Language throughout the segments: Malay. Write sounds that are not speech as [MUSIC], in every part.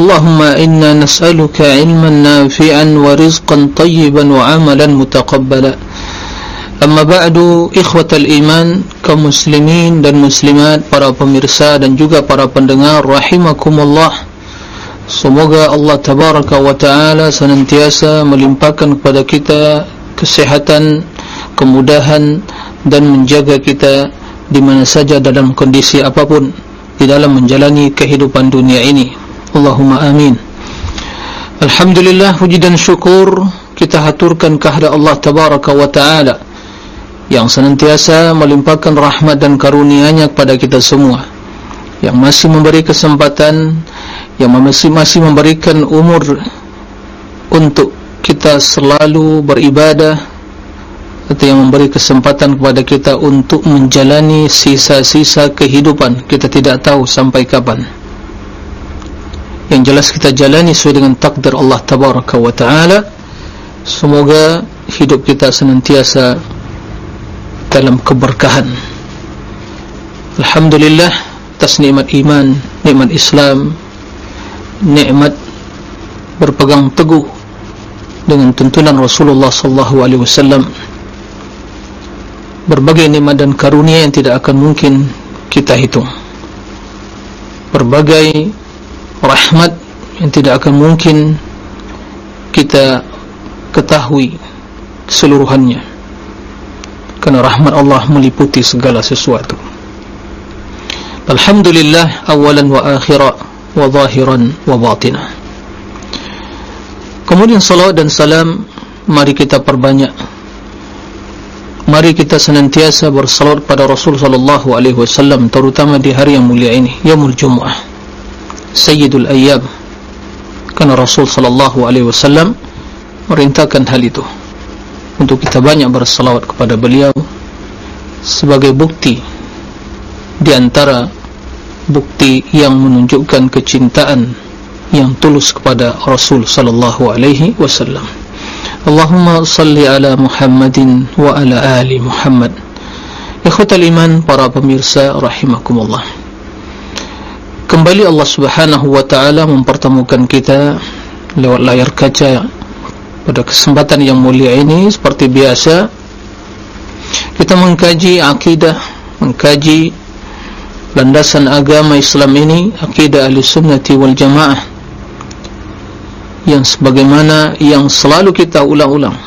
اللهم إنا نسألك علما نافعا ورزقا طيبا وعملا متقبلا أما بعد إخوة الإيمان كمسلمين dan muslimat para pemirsa dan juga para pendengar rahimakumullah semoga Allah tabaraka wa ta'ala senantiasa melimpahkan kepada kita kesehatan kemudahan dan menjaga kita di mana saja dalam kondisi apapun di dalam menjalani kehidupan dunia ini Allahumma amin. Alhamdulillah puji dan syukur kita haturkan kehadirat Allah tabaraka wa taala yang senantiasa melimpahkan rahmat dan karunia-Nya kepada kita semua yang masih memberi kesempatan yang masih masih memberikan umur untuk kita selalu beribadah atau yang memberi kesempatan kepada kita untuk menjalani sisa-sisa kehidupan kita tidak tahu sampai kapan yang jelas kita jalani sesuai dengan takdir Allah Tabaraka wa Ta'ala. Semoga hidup kita senantiasa dalam keberkahan. Alhamdulillah atas nikmat iman nikmat Islam nikmat berpegang teguh dengan tuntunan Rasulullah sallallahu alaihi wasallam. Berbagai nikmat dan karunia yang tidak akan mungkin kita hitung. Berbagai rahmat yang tidak akan mungkin kita ketahui keseluruhannya. Karena rahmat Allah meliputi segala sesuatu. Alhamdulillah awalan wa akhira wa zahiran wa batina. Kemudian salawat dan salam mari kita perbanyak. Mari kita senantiasa bersalawat pada Rasul sallallahu alaihi wasallam terutama di hari yang mulia ini yaumul jumuah Sayyidul Ayyam karena Rasul sallallahu alaihi wasallam merintahkan hal itu. Untuk kita banyak bersalawat kepada beliau sebagai bukti di antara bukti yang menunjukkan kecintaan yang tulus kepada Rasul sallallahu alaihi wasallam. Allahumma salli ala Muhammadin wa ala ali Muhammad. Ikhwatal iman para pemirsa rahimakumullah Kembali Allah subhanahu wa ta'ala mempertemukan kita lewat layar kaca pada kesempatan yang mulia ini. Seperti biasa kita mengkaji akidah mengkaji landasan agama Islam ini akidah ahli sunnati wal jamaah yang sebagaimana yang selalu kita ulang-ulang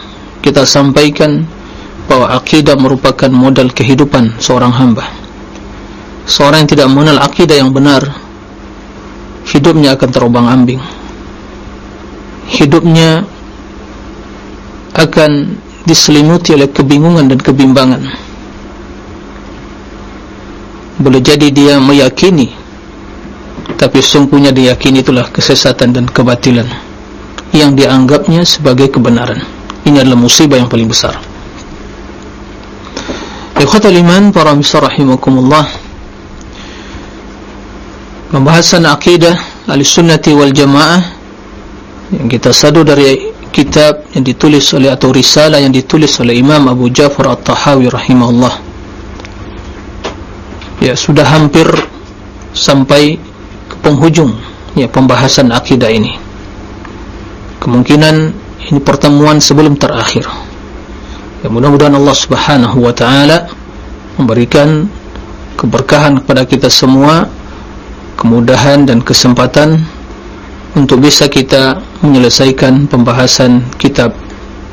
kita sampaikan bahwa akidah merupakan modal kehidupan seorang hamba. Seorang yang tidak mengenal akidah yang benar hidupnya akan terobang ambing. Hidupnya akan diselimuti oleh kebingungan dan kebimbangan. Boleh jadi dia meyakini tapi sungguhnya diyakini itulah kesesatan dan kebatilan yang dianggapnya sebagai kebenaran. Ini adalah musibah yang paling besar. Ikhwatal iman para misal rahimakumullah pembahasan akidah al-sunnati wal jamaah yang kita sadu dari kitab yang ditulis oleh atau risalah yang ditulis oleh Imam Abu Ja'far At-Tahawi rahimahullah. Ya sudah hampir sampai ke penghujung ya pembahasan akidah ini. Kemungkinan ini pertemuan sebelum terakhir. Ya mudah-mudahan Allah subhanahu wa ta'ala memberikan keberkahan kepada kita semua kemudahan dan kesempatan untuk bisa kita menyelesaikan pembahasan kitab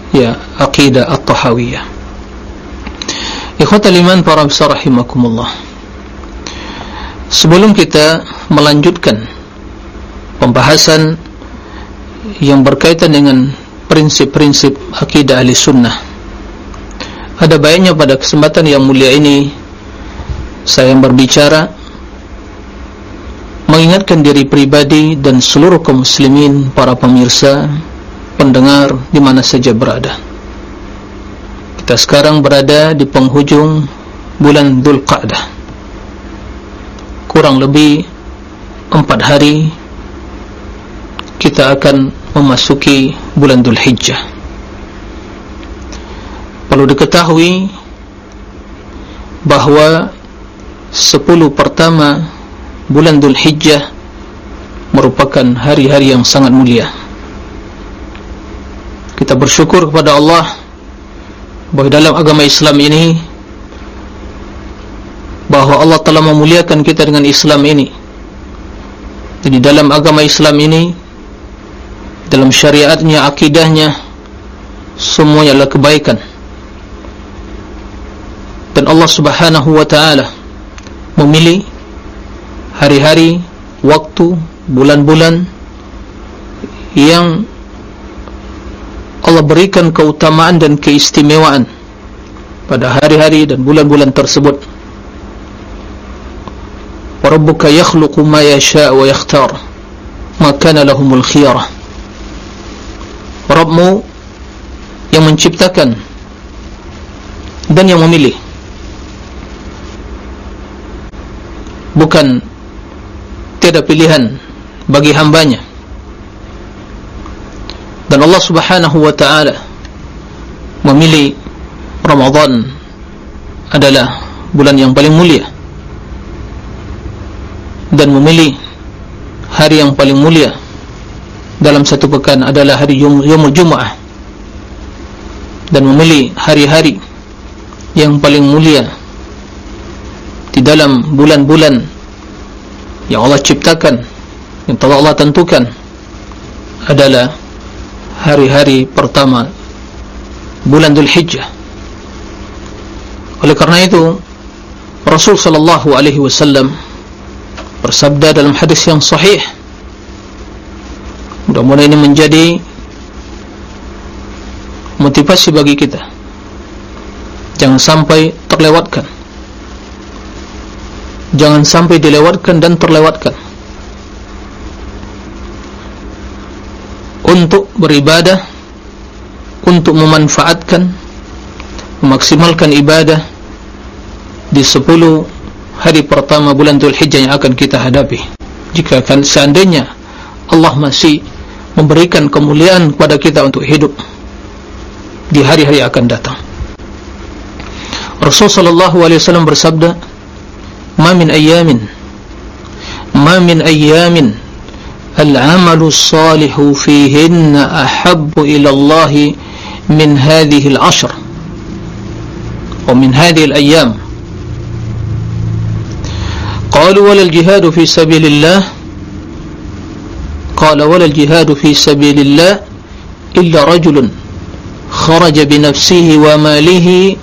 ya Aqidah At-Tahawiyah. Ikhwatal iman para besar rahimakumullah. Sebelum kita melanjutkan pembahasan yang berkaitan dengan prinsip-prinsip akidah ahli sunnah ada baiknya pada kesempatan yang mulia ini saya berbicara mengingatkan diri pribadi dan seluruh kaum muslimin para pemirsa pendengar di mana saja berada. Kita sekarang berada di penghujung bulan Dhul Qa'dah kurang lebih empat hari kita akan memasuki bulan Dhul Hijjah perlu diketahui bahawa sepuluh pertama bulan Dhul Hijjah merupakan hari-hari yang sangat mulia. Kita bersyukur kepada Allah bahawa dalam agama Islam ini bahawa Allah telah memuliakan kita dengan Islam ini. Jadi dalam agama Islam ini dalam syariatnya, akidahnya semuanya adalah kebaikan. Dan Allah subhanahu wa ta'ala memilih hari-hari, waktu, bulan-bulan yang Allah berikan keutamaan dan keistimewaan pada hari-hari dan bulan-bulan tersebut. Rabbuka yakhluqu ma yasha' wa yakhtar ma kana lahumul khiyarah. Rabbmu yang menciptakan dan yang memilih bukan tiada pilihan bagi hambanya. Dan Allah subhanahu wa ta'ala memilih Ramadan adalah bulan yang paling mulia dan memilih hari yang paling mulia dalam satu pekan adalah hari Yomul Jum'ah dan memilih hari-hari yang paling mulia di dalam bulan-bulan yang Allah ciptakan yang telah Allah tentukan adalah hari-hari pertama bulan Dhul Hijjah oleh karena itu Rasul sallallahu alaihi wasallam bersabda dalam hadis yang sahih mudah-mudahan ini menjadi motivasi bagi kita. Jangan sampai terlewatkan jangan sampai dilewatkan dan terlewatkan. Untuk beribadah untuk memanfaatkan memaksimalkan ibadah di 10 hari pertama bulan Dhul Hijjah yang akan kita hadapi. Jika kan seandainya Allah masih memberikan kemuliaan kepada kita untuk hidup di hari-hari akan datang. Rasulullah SAW bersabda ما من أيام. ما من أيام. العمل الصالح فيهن أحب إلى الله من هذه العشر. ومن هذه الأيام. قالوا ولا الجهاد في سبيل الله. قال ولا الجهاد في سبيل الله إلا رجل خرج بنفسه وماله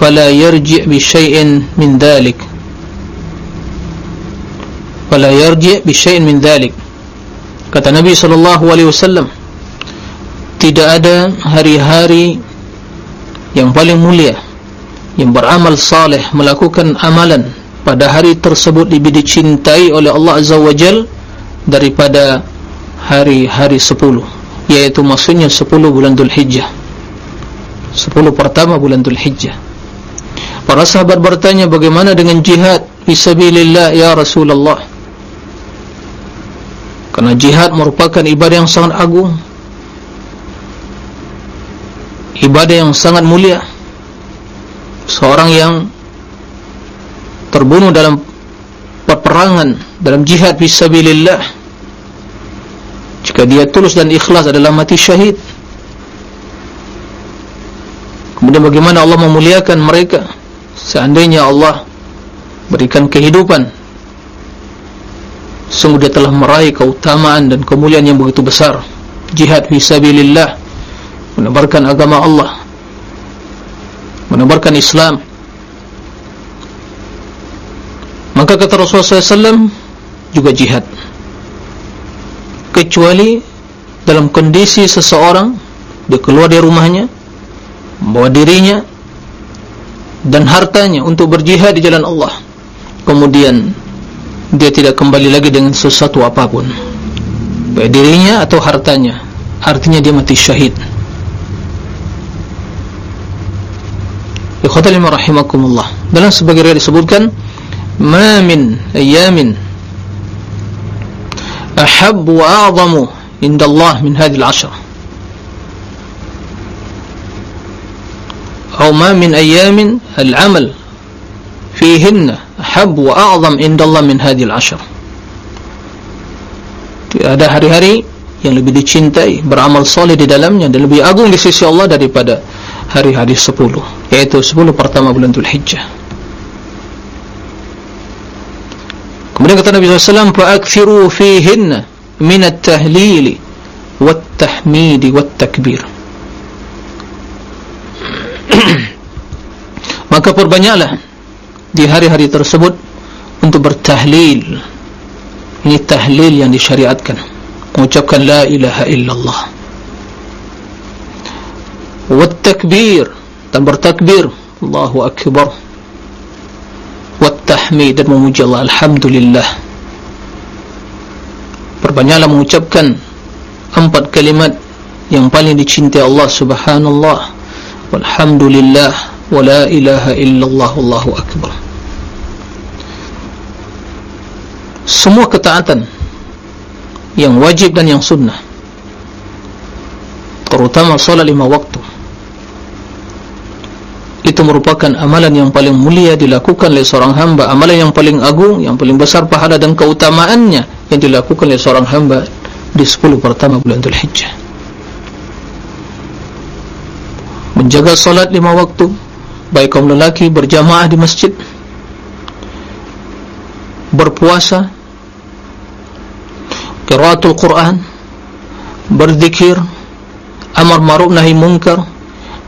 فلا يرجع بشيء من ذلك. Wala yarji' bi syai'in min dhalik. Kata Nabi sallallahu alaihi wasallam tidak ada hari-hari yang paling mulia yang beramal saleh melakukan amalan pada hari tersebut lebih dicintai oleh Allah azza wajal daripada hari-hari 10 yaitu maksudnya 10 bulan Dzulhijjah 10 pertama bulan Dzulhijjah para sahabat bertanya bagaimana dengan jihad? Fisabilillah ya Rasulullah Karena jihad merupakan ibadah yang sangat agung. Ibadah yang sangat mulia. Seorang yang terbunuh dalam peperangan Dalam jihad fisabilillah Jika dia tulus dan ikhlas adalah mati syahid. Kemudian bagaimana Allah memuliakan mereka? Seandainya Allah berikan kehidupan sungguh dia telah meraih keutamaan dan kemuliaan yang begitu besar. Jihad fisabilillah menebarkan agama Allah. Menebarkan Islam. Maka kata Rasulullah SAW juga jihad. Kecuali dalam kondisi seseorang dia keluar dari rumahnya membawa dirinya dan hartanya untuk berjihad di jalan Allah. Kemudian dia tidak kembali lagi dengan sesuatu apapun baik dirinya atau hartanya artinya dia mati syahid ikhwatal lima rahimakumullah dalam sebagai riwayat disebutkan ma min ayamin ahab wa a'zamu inda Allah min hadhihi al-ashr أو ما من أيام العمل فيهن أحب وأعظم عند الله من هذه العشر ada hari-hari yang lebih dicintai beramal soleh di dalamnya dan lebih agung di sisi Allah daripada hari-hari sepuluh yaitu sepuluh pertama bulan Dhul Hijjah kemudian kata Nabi SAW fa'akthiru fihinna minat tahlili wat tahmidi wat takbir [CLEARS THROAT] maka perbanyaklah di hari-hari tersebut untuk bertahlil. Ini tahlil yang disyariatkan. Mengucapkan la ilaha illallah. Wat takbir dan bertakbir. Allahu Akbar. Wat tahmid dan memuji Allah. Alhamdulillah. Perbanyaklah mengucapkan empat kalimat yang paling dicintai Allah subhanallah. Walhamdulillah. Wa la ilaha illallah. Allahu Akbar semua ketaatan yang wajib dan yang sunnah. Terutama salat lima waktu. Itu merupakan amalan yang paling mulia dilakukan oleh seorang hamba. Amalan yang paling agung yang paling besar pahala dan keutamaannya yang dilakukan oleh seorang hamba di 10 pertama bulan Dhul Hijjah menjaga salat lima waktu baik kaum lelaki berjamaah di masjid berpuasa qiraatul Quran berzikir amar ma'ruf nahi munkar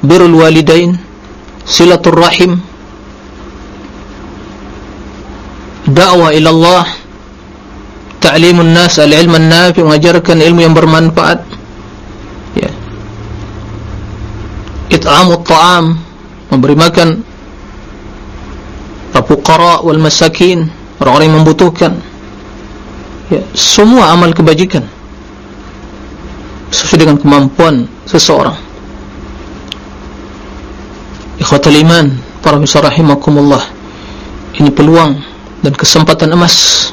birrul walidain silatul rahim dakwah ila Allah ta'limun nas al-ilm an-nafi mengajarkan ilmu yang bermanfaat it'amut ta'am memberi makan al-fuqara wal masakin orang-orang yang membutuhkan. Ya, semua amal kebajikan. Sesuai dengan kemampuan seseorang. Ikhwatal iman para misal rahimakumullah. Ini peluang dan kesempatan emas.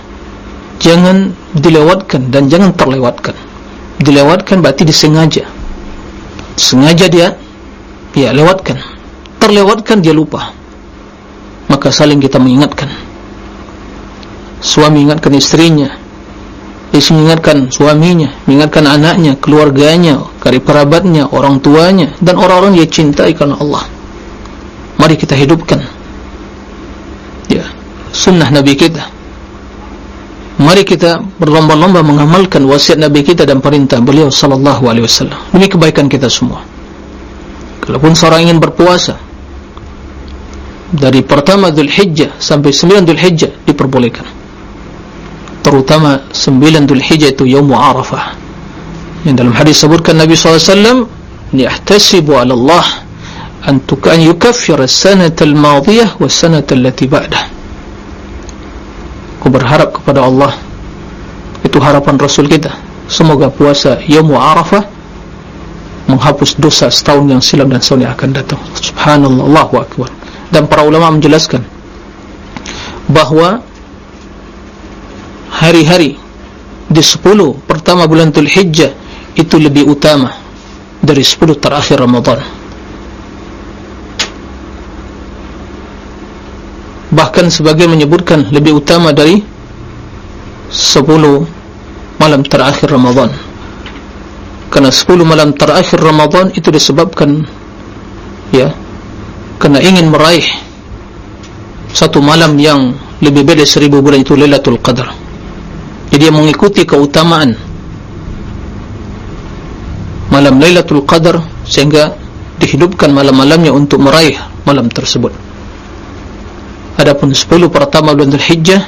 Jangan dilewatkan dan jangan terlewatkan. Dilewatkan berarti disengaja. Sengaja dia ya lewatkan. Terlewatkan dia lupa. Maka saling kita mengingatkan suami ingatkan istrinya istri mengingatkan suaminya mengingatkan anaknya, keluarganya kari perabatnya, orang tuanya dan orang-orang dia cintai karena Allah. Mari kita hidupkan. Ya sunnah Nabi kita. Mari kita berlomba-lomba mengamalkan wasiat Nabi kita dan perintah beliau sallallahu alaihi wasallam. Demi kebaikan kita semua. Kalaupun seorang ingin berpuasa dari pertama Dhul Hijjah sampai sembilan Dhul Hijjah diperbolehkan. Terutama sembilan Dhul Hijjah itu Yawmu Arafah. Yang dalam hadis sebutkan Nabi SAW, "Ni'tasibu 'ala Allah an tukan yukaffira as-sanata al-madiyah wa as-sanata allati ba'dah." Aku berharap kepada Allah itu harapan Rasul kita. Semoga puasa Yawmu Arafah menghapus dosa setahun yang silam dan setahun yang akan datang subhanallah Allahu Akbar dan para ulama menjelaskan bahawa hari-hari di 10 pertama bulan Dhul Hijjah itu lebih utama dari 10 terakhir Ramadan. Bahkan sebagian menyebutkan lebih utama dari 10 malam terakhir Ramadan. Kerana 10 malam terakhir Ramadan itu disebabkan ya kerana ingin meraih satu malam yang lebih beda seribu bulan itu Lailatul Qadar jadi dia mengikuti keutamaan malam Lailatul Qadar sehingga dihidupkan malam-malamnya untuk meraih malam tersebut. Adapun 10 pertama bulan Dhul Hijjah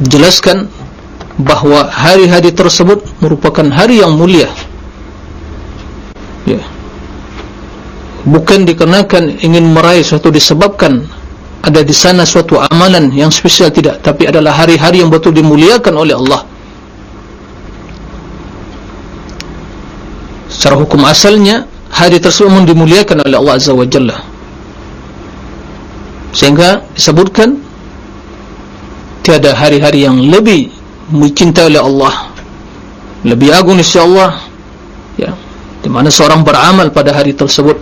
jelaskan bahawa hari-hari tersebut merupakan hari yang mulia. Ya. Bukan dikarenakan ingin meraih sesuatu disebabkan ada di sana suatu amalan yang spesial tidak tapi adalah hari-hari yang betul dimuliakan oleh Allah. Secara hukum asalnya hari tersebut memang dimuliakan oleh Allah Azza wa Jalla. Sehingga disebutkan tiada hari-hari yang lebih dicintai oleh Allah lebih agung insya Allah ya, di mana seorang beramal pada hari tersebut.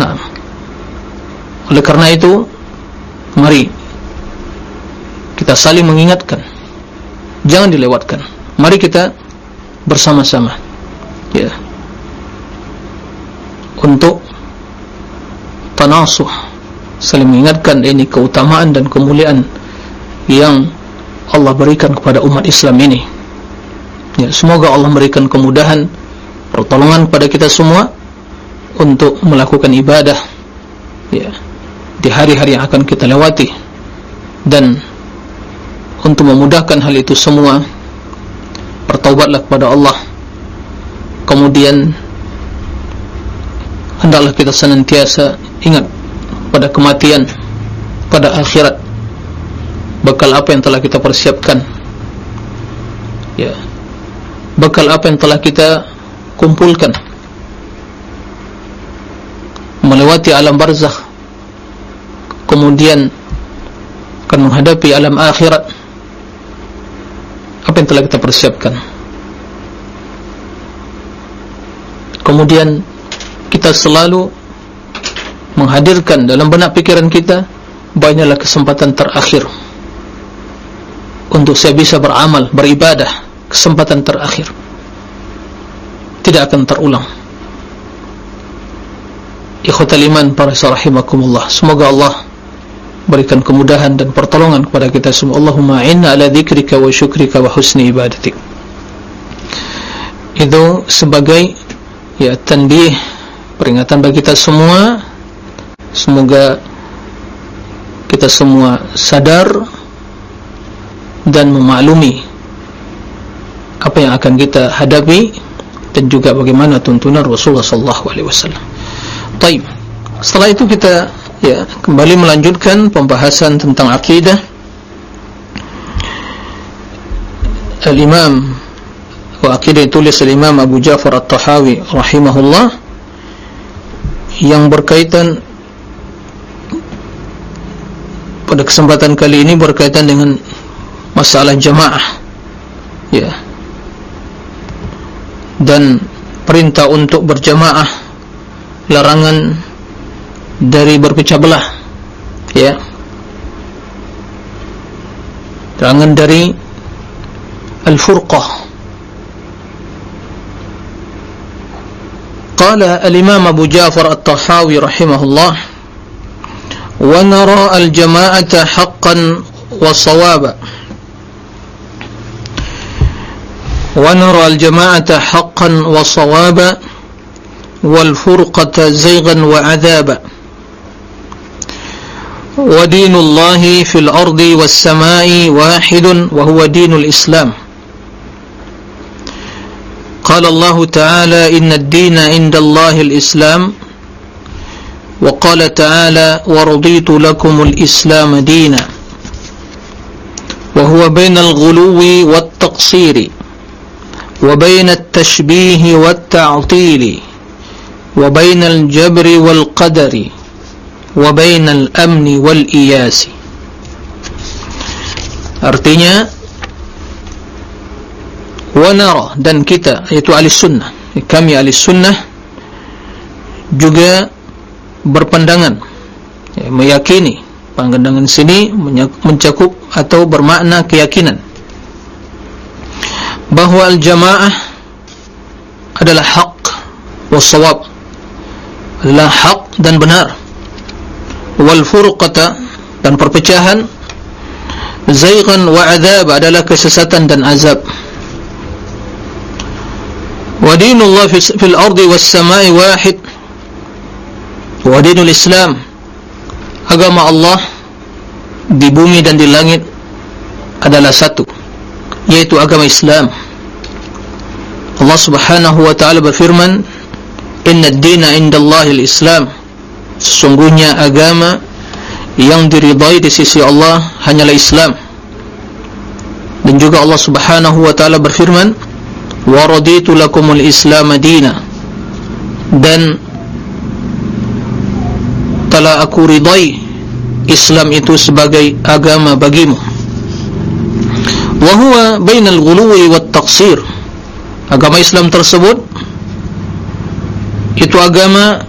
Nah oleh karena itu mari kita saling mengingatkan. Jangan dilewatkan. Mari kita bersama-sama. Ya. Untuk tanasuh saling mengingatkan ini keutamaan dan kemuliaan yang Allah berikan kepada umat Islam ini. Ya semoga Allah memberikan kemudahan pertolongan kepada kita semua untuk melakukan ibadah. Ya di hari-hari yang akan kita lewati. Dan untuk memudahkan hal itu semua bertaubatlah kepada Allah. Kemudian hendaklah kita senantiasa ingat pada kematian pada akhirat bekal apa yang telah kita persiapkan. Ya. Bekal apa yang telah kita kumpulkan. Melewati alam barzakh kemudian akan menghadapi alam akhirat. Apa yang telah kita persiapkan? Kemudian kita selalu menghadirkan dalam benak pikiran kita banyaklah kesempatan terakhir untuk saya bisa beramal, beribadah. Kesempatan terakhir tidak akan terulang. Ikhwatal iman para sarahimakumullah semoga Allah berikan kemudahan dan pertolongan kepada kita semua Allahumma inna ala dhikrika wa syukrika wa husni ibadatik itu sebagai ya tandih peringatan bagi kita semua semoga kita semua sadar dan memaklumi apa yang akan kita hadapi dan juga bagaimana tuntunan Rasulullah sallallahu alaihi wasallam. Baik. Setelah itu kita ya kembali melanjutkan pembahasan tentang akidah. Al-Imam wa akidah tulis Al-Imam Abu Ja'far At-Tahawi rahimahullah yang berkaitan pada kesempatan kali ini berkaitan dengan masalah jamaah. Ya. Dan perintah untuk berjamaah larangan dari berpecah belah ya. Jangan dari al-furqah. Qala al-imam Abu Ja'far At-Tahawi rahimahullah wa nara al-jama'ata haqqan wa sawaba. Wa nara al-jama'ata haqqan wa sawaba ودين الله في الأرض والسماء واحد وهو دين الإسلام. قال الله تعالى إن الدين عند الله الإسلام. وقال تعالى ورضيت لكم الإسلام دينا. وهو بين الغلو والتقصير وبين التشبيه والتعطيل وبين الجبر والقدر. Amni wal iyasi. Artinya wa nara dan kita yaitu ahli sunnah kami ahli sunnah juga berpandangan ya, meyakini pandangan sini mencakup atau bermakna keyakinan bahawa al-jamaah adalah hak wasawab adalah hak dan benar wal furqata dan perpecahan zaiqan wa adzab adalah kesesatan dan azab. Wa dinullah fil ardi was samai wahid. Wa dinul islam agama Allah di bumi dan di langit adalah satu yaitu agama Islam. Allah subhanahu wa ta'ala berfirman inna ad-dina inda Allahil islam sesungguhnya agama yang diridai di sisi Allah hanyalah Islam. Dan juga Allah subhanahu wa ta'ala berfirman wa raditu lakumul islam dina. Dan telah aku ridai Islam itu sebagai agama bagimu. Wa huwa bainal ghuluwi wat taqsir. Agama Islam tersebut itu agama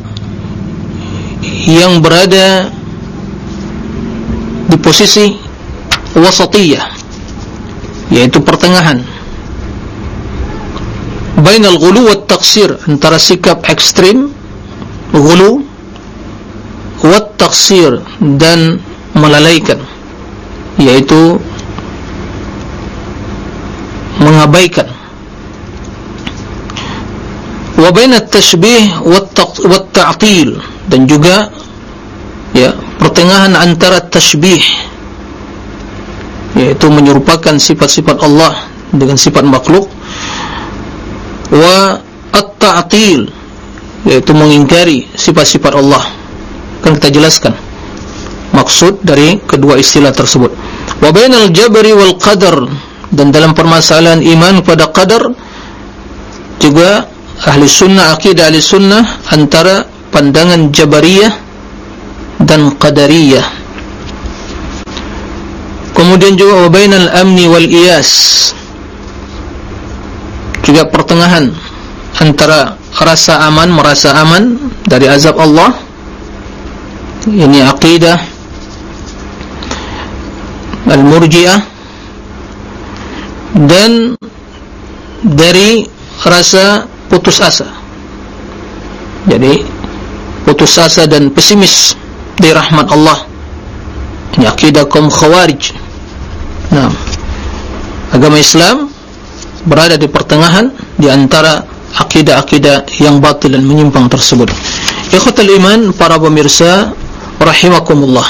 yang berada di posisi wasatiyah yaitu pertengahan. Bainal ghulu wat taqsir antara sikap ekstrim ghulu wat taqsir dan melalaikan yaitu mengabaikan. Wa bainat tashbih wat ta'til dan juga ya pertengahan antara tashbih yaitu menyerupakan sifat-sifat Allah dengan sifat makhluk wa at-ta'til yaitu mengingkari sifat-sifat Allah. Kan kita jelaskan maksud dari kedua istilah tersebut. Wa bainal jabri wal qadar dan dalam permasalahan iman pada qadar juga ahli sunnah akidah ahli sunnah antara pandangan jabariyah dan qadariyah. Kemudian juga wabainal amni wal iyas. Juga pertengahan antara rasa aman merasa aman dari azab Allah. Ini akidah al-murjiah. Dan dari rasa putus asa. Jadi putus asa dan pesimis di rahmat Allah. Ini akidah kaum khawarij. Nah, agama Islam berada di pertengahan di antara akidah-akidah yang batil dan menyimpang tersebut. Ikhwatal iman para pemirsa rahimakumullah.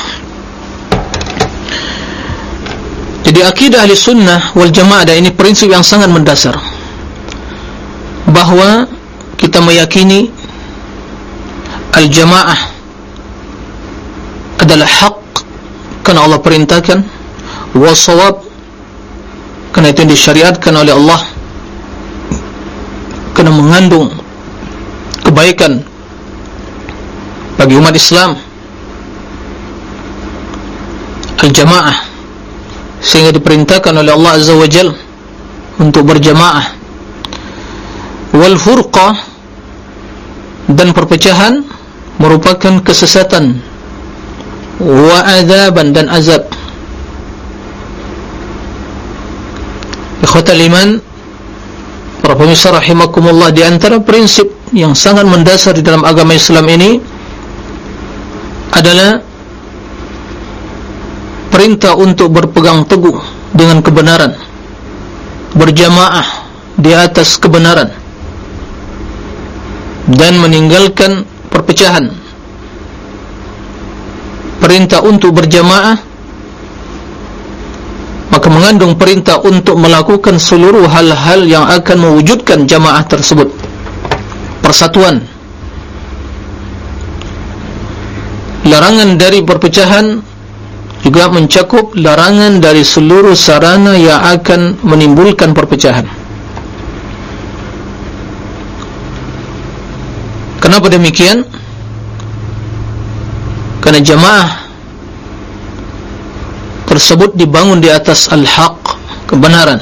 Jadi akidah ahli sunnah wal jamaah ini prinsip yang sangat mendasar. Bahawa kita meyakini al-jamaah adalah hak kerana Allah perintahkan wasawab kerana itu yang disyariatkan oleh Allah kerana mengandung kebaikan bagi umat Islam. Al-jamaah sehingga diperintahkan oleh Allah Azza wa Jal untuk berjamaah. Wal furqah dan perpecahan merupakan kesesatan wa azaban dan azab. Ikhwatal iman para pemirsa rahimakumullah di antara prinsip yang sangat mendasar di dalam agama Islam ini adalah perintah untuk berpegang teguh dengan kebenaran berjamaah di atas kebenaran dan meninggalkan perpecahan. Perintah untuk berjamaah maka mengandung perintah untuk melakukan seluruh hal-hal yang akan mewujudkan jamaah tersebut. Persatuan. Larangan dari perpecahan juga mencakup larangan dari seluruh sarana yang akan menimbulkan perpecahan Kenapa demikian? Karena jamaah tersebut dibangun di atas al-haq, kebenaran.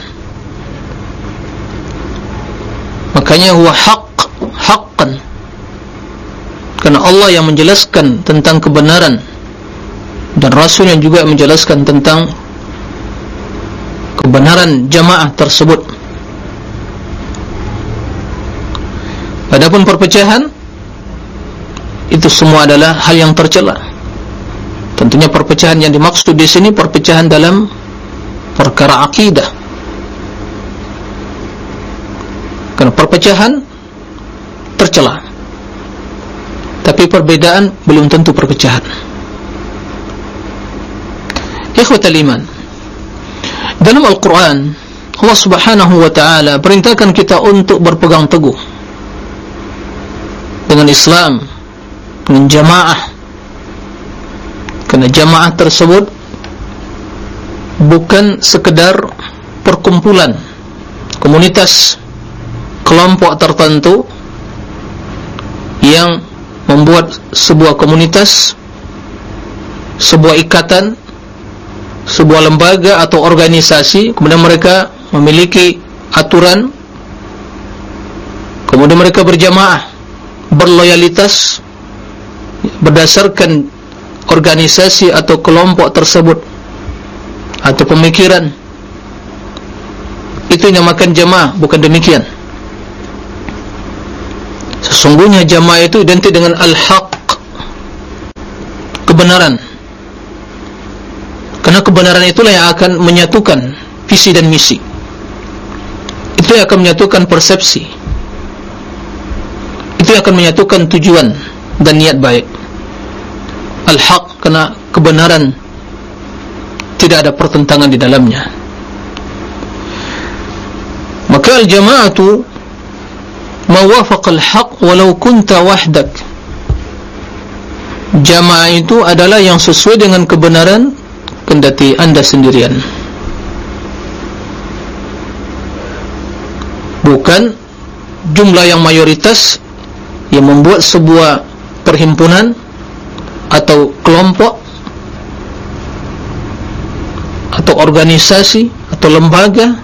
Makanya huwa haq, haqqan. Karena Allah yang menjelaskan tentang kebenaran dan Rasul yang juga menjelaskan tentang kebenaran jamaah tersebut. Adapun perpecahan itu semua adalah hal yang tercela. Tentunya perpecahan yang dimaksud di sini perpecahan dalam perkara akidah. Karena perpecahan tercela. Tapi perbedaan belum tentu perpecahan. Ikhwatal iman. Dalam Al-Quran, Allah subhanahu wa ta'ala perintahkan kita untuk berpegang teguh dengan Islam dengan jamaah. Kerana jamaah tersebut bukan sekedar perkumpulan komunitas kelompok tertentu yang membuat sebuah komunitas sebuah ikatan sebuah lembaga atau organisasi. Kemudian mereka memiliki aturan. Kemudian mereka berjamaah berloyalitas berdasarkan organisasi atau kelompok tersebut atau pemikiran itu yang makan jamaah bukan demikian. Sesungguhnya jamaah itu identik dengan al-haq kebenaran. Karena kebenaran itulah yang akan menyatukan visi dan misi. Itu yang akan menyatukan persepsi. Itu yang akan menyatukan tujuan dan niat baik al-haq karena kebenaran. Tidak ada pertentangan di dalamnya. Maka al-jama'atu mawafaq al-haq walau kunta wahdak. Jamaah itu adalah yang sesuai dengan kebenaran kendati anda sendirian. Bukan jumlah yang mayoritas yang membuat sebuah perhimpunan atau kelompok atau organisasi atau lembaga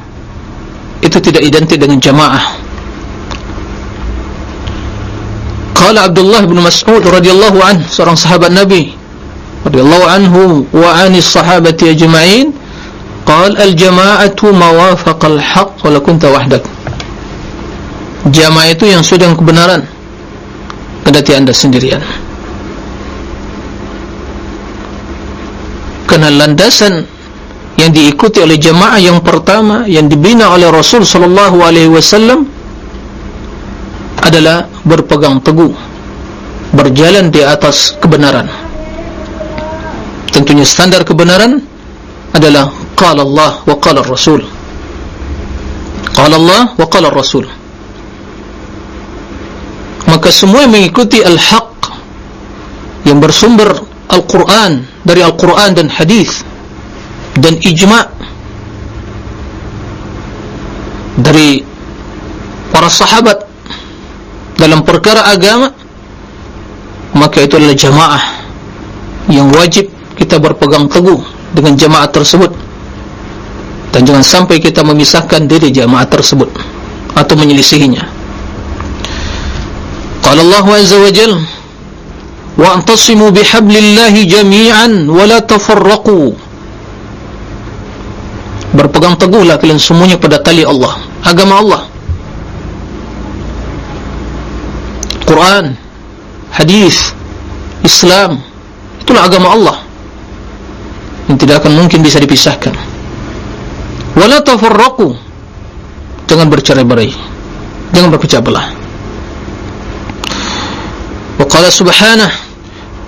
itu tidak identik dengan jamaah. Qala Abdullah bin Mas'ud radhiyallahu anhu seorang sahabat Nabi radhiyallahu anhu wa anis sahabati ajma'in? Qala al jama'atu mawafaq al haqq wa kunta wahdak. Jamaah itu yang sudah kebenaran. Kendati anda sendirian kerana landasan yang diikuti oleh jamaah yang pertama yang dibina oleh Rasul sallallahu alaihi wasallam adalah berpegang teguh berjalan di atas kebenaran. Tentunya standar kebenaran adalah qala Allah wa qala Rasul. Qala Allah wa qala Rasul. Maka semua yang mengikuti al-haq yang bersumber Al-Quran dari Al-Quran dan hadis dan ijma' dari para sahabat dalam perkara agama maka itu adalah jamaah yang wajib kita berpegang teguh dengan jamaah tersebut. Dan jangan sampai kita memisahkan diri jamaah tersebut atau menyelisihinya. Qala Allah azza wa jal antasimu bihablillahi jami'an wa la tafarraqu berpegang teguhlah kalian semuanya pada tali Allah agama Allah. Quran hadis Islam itulah agama Allah. Yang tidak akan mungkin bisa dipisahkan. Wala tafarraqu. Jangan bercerai-berai. Jangan berpecah belah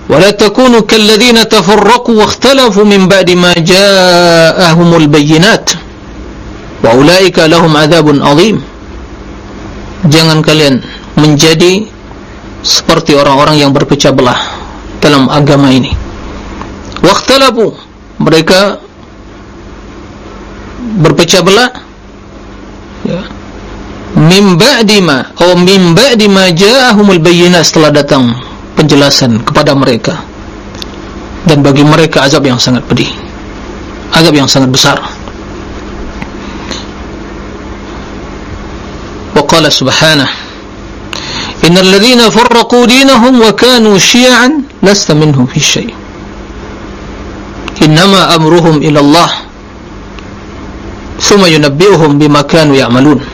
wala takunu kalladzina tafarraqu wa ikhtalafu min ba'di ma ja'ahumul bayyinat wa ulaika lahum adzabun adzim jangan kalian menjadi seperti orang-orang yang berpecah belah dalam agama ini. Wa ikhtalafu mereka berpecah belah ya min ba'di ma atau min ba'di ma ja'ahumul bayyinat setelah datang penjelasan kepada mereka. Dan bagi mereka azab yang sangat pedih. Azab yang sangat besar. Wa qala subhanahu innal ladzina farraqu dinahum wa kanu syi'an lasta minhum fi syai' innama amruhum ila Allah. Thumma yunabbi'uhum bima kanu ya'malun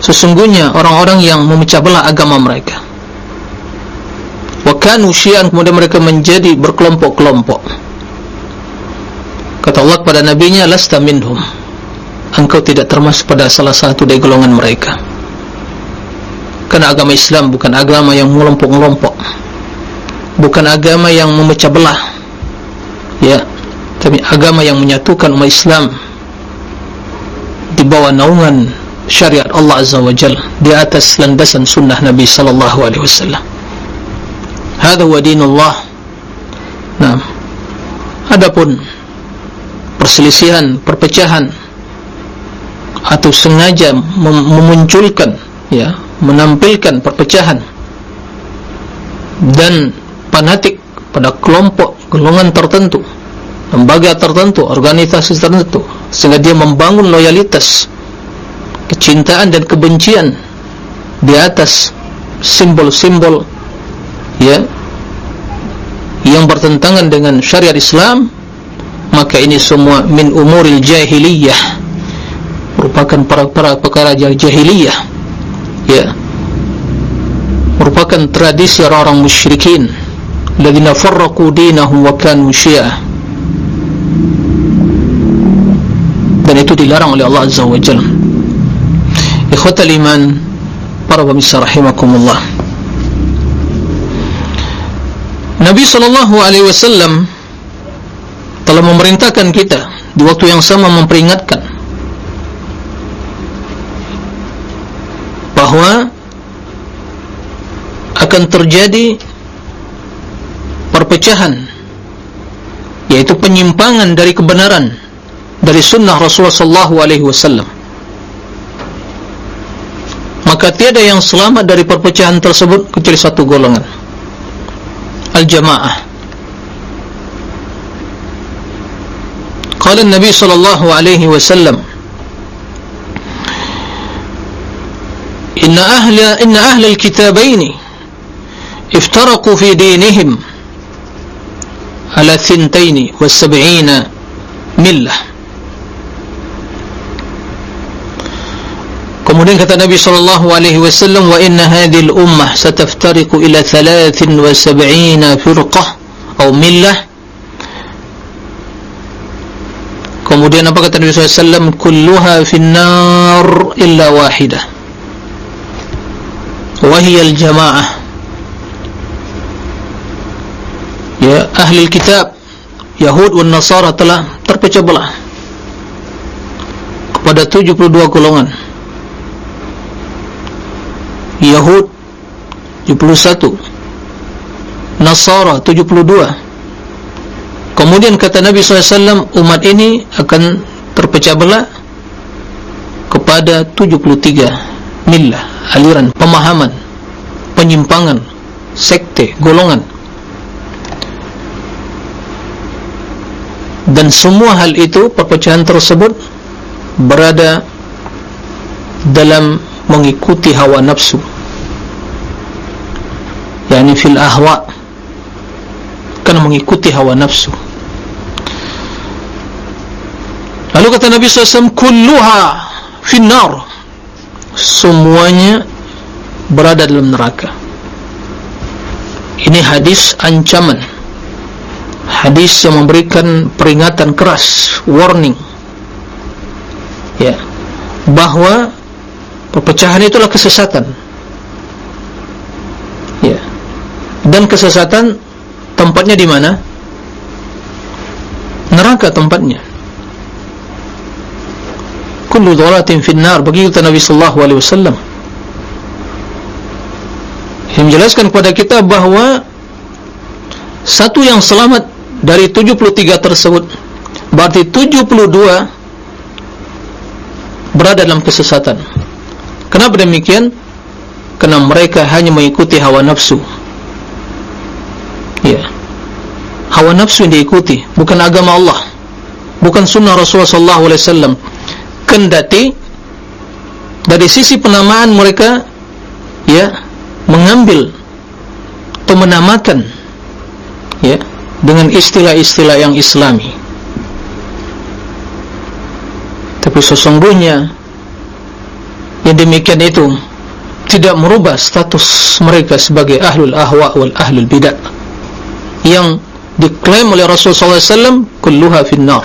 sesungguhnya orang-orang yang memecah belah agama mereka. Wa kanu syi'an kemudian mereka menjadi berkelompok-kelompok. Kata Allah kepada nabinya lasta minhum. Engkau tidak termasuk pada salah satu dari golongan mereka. Karena agama Islam bukan agama yang mengelompok-kelompok bukan agama yang memecah belah. Ya tapi agama yang menyatukan umat Islam di bawah naungan syariat Allah Azza wa Jal di atas landasan sunnah Nabi sallallahu alaihi wasallam. Hada wa dinullah. Naam. adapun perselisihan perpecahan atau sengaja mem memunculkan ya menampilkan perpecahan dan fanatik pada kelompok golongan tertentu lembaga tertentu organisasi tertentu sehingga dia membangun loyalitas kecintaan dan kebencian di atas simbol-simbol ya yang bertentangan dengan syariat Islam maka ini semua min umuril jahiliyah merupakan para-para perkara jahiliyah ya merupakan tradisi orang-orang musyrikin ladina farraqu dinahum wa kanu syiah. Dan itu dilarang oleh Allah Azza wa Jalla ikhwatal iman para pemirsa rahimakumullah. Nabi sallallahu alaihi wasallam telah memerintahkan kita di waktu yang sama memperingatkan bahwa akan terjadi perpecahan yaitu penyimpangan dari kebenaran dari sunnah Rasulullah sallallahu alaihi wasallam maka tiada yang selamat dari perpecahan tersebut kecuali satu golongan. Al-jamaah. Qala nabi sallallahu alaihi wasallam inna ahla inna ahla al-kitabain iftaraqu fi dinihim ala thintain wa sab'ina millah Kemudian kata Nabi sallallahu alaihi wasallam wa inna hadhihi al-ummah sataftariqu ila 73 firqah atau millah. Kemudian apa kata Nabi sallallahu alaihi wasallam kulluha fin-nar illa wahidah. Wa hiya al-jamaah. Ya ahli kitab Yahud dan Nasara telah terpecah belah kepada 72 golongan. Yahud 71 Nasara 72 kemudian kata Nabi SAW umat ini akan terpecah belah kepada 73 millah aliran pemahaman penyimpangan sekte golongan. Dan semua hal itu perpecahan tersebut berada dalam mengikuti hawa nafsu. Yakni fil ahwa kan mengikuti hawa nafsu. Lalu kata Nabi SAW kulluha finnar semuanya berada dalam neraka. Ini hadis ancaman. Hadis yang memberikan peringatan keras warning. Ya. Bahawa perpecahan itulah kesesatan. Ya. Dan kesesatan tempatnya di mana? Neraka tempatnya. Kullu dhalatin finnar. Bagi kita Nabi sallallahu alaihi wasallam. Yang menjelaskan kepada kita bahawa satu yang selamat dari 73 tersebut berarti 72 berada dalam kesesatan Kenapa demikian? Kerana mereka hanya mengikuti hawa nafsu. Ya. Hawa nafsu yang diikuti, bukan agama Allah. Bukan sunnah Rasulullah sallallahu alaihi wasallam. Kendati dari sisi penamaan mereka ya mengambil atau menamakan ya dengan istilah-istilah yang islami. Tapi sesungguhnya yang demikian itu tidak merubah status mereka sebagai ahlul ahwa wal ahlul bidah yang diklaim oleh Rasulullah SAW kulluha finnar.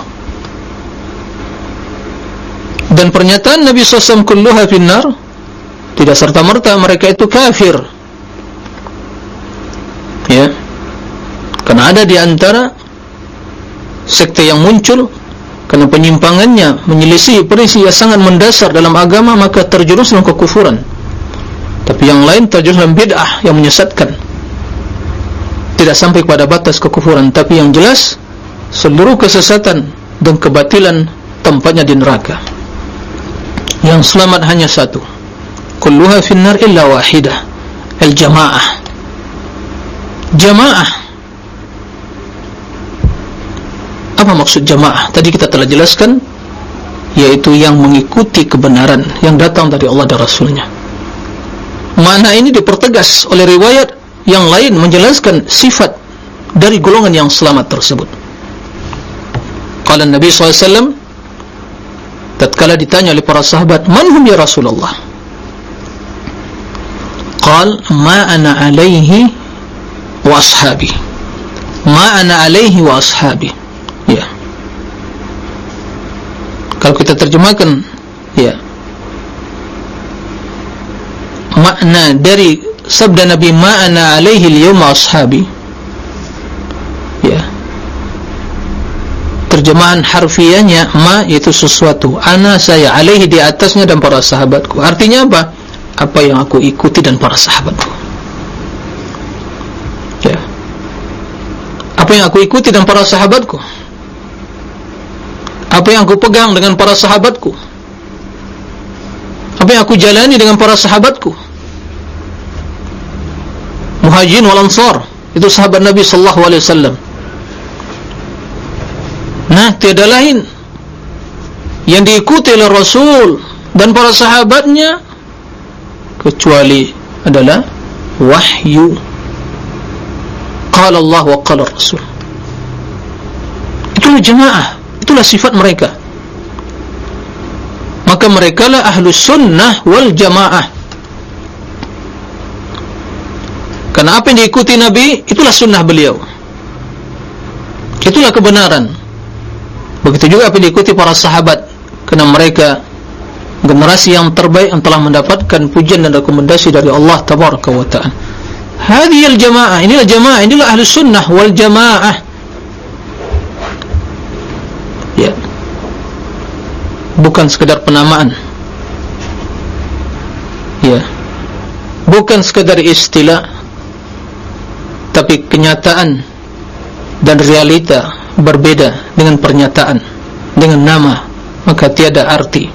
Dan pernyataan Nabi SAW kulluha finnar tidak serta-merta mereka itu kafir. Ya. Karena ada di antara sekte yang muncul kerana penyimpangannya menyelisih perisi yang sangat mendasar dalam agama maka terjerumus dalam kekufuran. Tapi yang lain terjerumus dalam bid'ah yang menyesatkan. Tidak sampai kepada batas kekufuran tapi yang jelas seluruh kesesatan dan kebatilan tempatnya di neraka. Yang selamat hanya satu. Kulluha finnar illa wahidah. Al-jamaah. Jamaah apa maksud jamaah? Tadi kita telah jelaskan yaitu yang mengikuti kebenaran yang datang dari Allah dan Rasulnya. Mana ini dipertegas oleh riwayat yang lain menjelaskan sifat dari golongan yang selamat tersebut. Qala Nabi SAW tatkala ditanya oleh para sahabat manhum ya Rasulullah? Qal ma ana alaihi wa ashabi. Ma ana alaihi wa ashabi ya kalau kita terjemahkan ya. Makna dari sabda Nabi ma ana alaihi al-yawma ashabi. Terjemahan harfiahnya ma itu sesuatu. Ana saya alaihi di atasnya dan para sahabatku. Artinya apa? Apa yang aku ikuti dan para sahabatku. Ya. Apa yang aku ikuti dan para sahabatku apa yang aku pegang dengan para sahabatku? Apa yang aku jalani dengan para sahabatku? Muhajirin wal ansar. Itu sahabat Nabi sallallahu alaihi wasallam. Nah, tiada lain. Yang diikuti oleh Rasul dan para sahabatnya kecuali adalah wahyu. Qala Allah wa qala Rasul. Itulah jemaah, itulah sifat mereka. Maka mereka lah ahlu sunnah wal jamaah. Karena apa yang diikuti Nabi, itulah sunnah beliau. Itulah kebenaran. Begitu juga apa diikuti para sahabat Kerana mereka Generasi yang terbaik yang telah mendapatkan Pujian dan rekomendasi dari Allah Tabaraka wa ta'ala Hadiyal jamaah Inilah jamaah Inilah ahli sunnah wal jamaah Ya Bukan sekadar penamaan. Ya. Bukan sekadar istilah Tapi kenyataan Dan realita berbeda dengan pernyataan dengan nama maka tiada arti.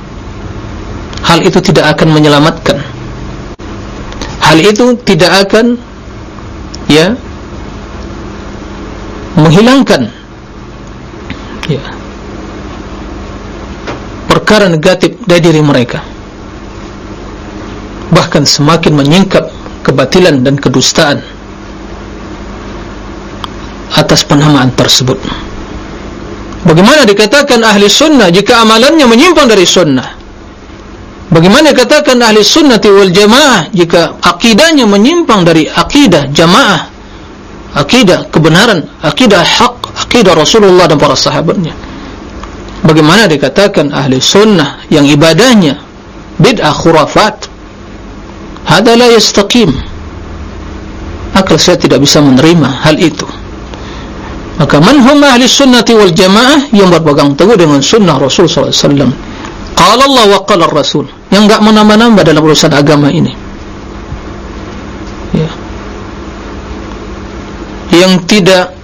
Hal itu tidak akan menyelamatkan. Hal itu tidak akan ya menghilangkan. Ya perkara negatif dari diri mereka bahkan semakin menyingkap kebatilan dan kedustaan atas penamaan tersebut Bagaimana dikatakan ahli sunnah jika amalannya menyimpang dari sunnah? Bagaimana dikatakan ahli sunnah wal jamaah jika akidahnya menyimpang dari akidah jamaah? Akidah kebenaran, akidah hak, akidah Rasulullah dan para sahabatnya. Bagaimana dikatakan ahli sunnah yang ibadahnya bid'ah khurafat? Hada la yastaqim. Akal saya tidak bisa menerima hal itu maka manhum ahli sunnati wal jamaah yang berpegang teguh dengan sunnah Rasul SAW qala Allah wa qala Rasul yang enggak menambah-nambah dalam urusan agama ini ya. yang tidak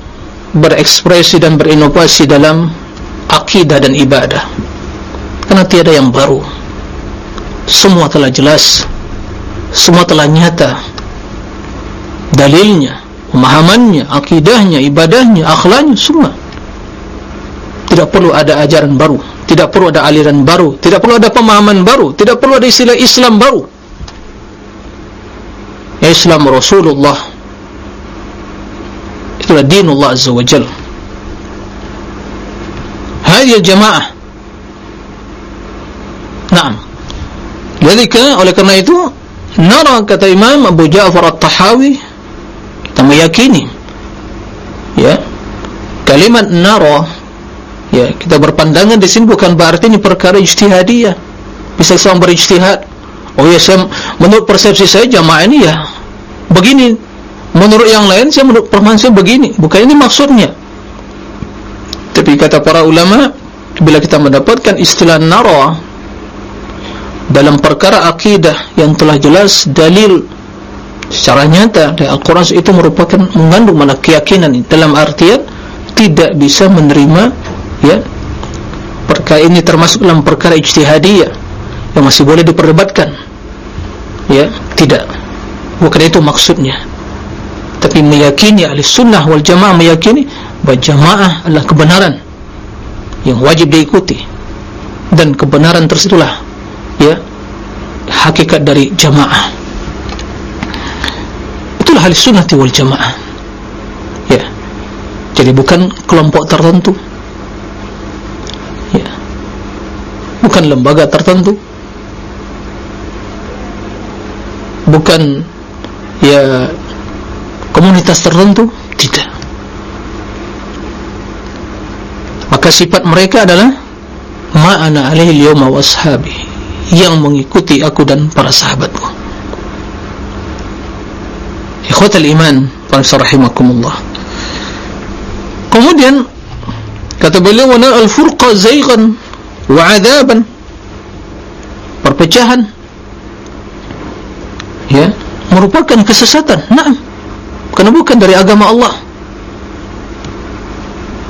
berekspresi dan berinovasi dalam akidah dan ibadah. Karena tiada yang baru. Semua telah jelas. Semua telah nyata. Dalilnya pemahamannya, akidahnya, ibadahnya, akhlaknya semua. Tidak perlu ada ajaran baru, tidak perlu ada aliran baru, tidak perlu ada pemahaman baru, tidak perlu ada istilah Islam baru. Islam Rasulullah. Itulah dinullah Azza wa Jal Hadiah jamaah Naam. Jadi oleh kerana itu Nara kata Imam Abu Ja'far At-Tahawi kita meyakini ya kalimat nara ya kita berpandangan di sini bukan berarti ini perkara ijtihadiyah. Bisa seorang berijtihad oh ya saya menurut persepsi saya jamaah ini ya begini. Menurut yang lain saya menurut saya begini. Bukan ini maksudnya tapi kata para ulama bila kita mendapatkan istilah nara dalam perkara akidah yang telah jelas dalil secara nyata Al-Quran itu merupakan mengandung mana keyakinan dalam artian tidak bisa menerima ya perkara ini termasuk dalam perkara ijtihadiyah yang masih boleh diperdebatkan. Ya tidak. Bukan itu maksudnya. Tapi meyakini ahli sunnah wal jamaah meyakini bahawa jamaah adalah kebenaran yang wajib diikuti. Dan kebenaran tersitulah ya hakikat dari jamaah. Itulah ahli sunnah wal jamaah ya. Jadi bukan kelompok tertentu ya. Bukan lembaga tertentu. Bukan ya komunitas tertentu tidak maka sifat mereka adalah ma'ana alaihi liyoma washabi yang mengikuti aku dan para sahabatku. Ikhwatal iman rahimakumullah. Kemudian kata beliau wana al-furqa zaygan wa adaban perpecahan ya merupakan kesesatan. Na'am kerana bukan dari agama Allah.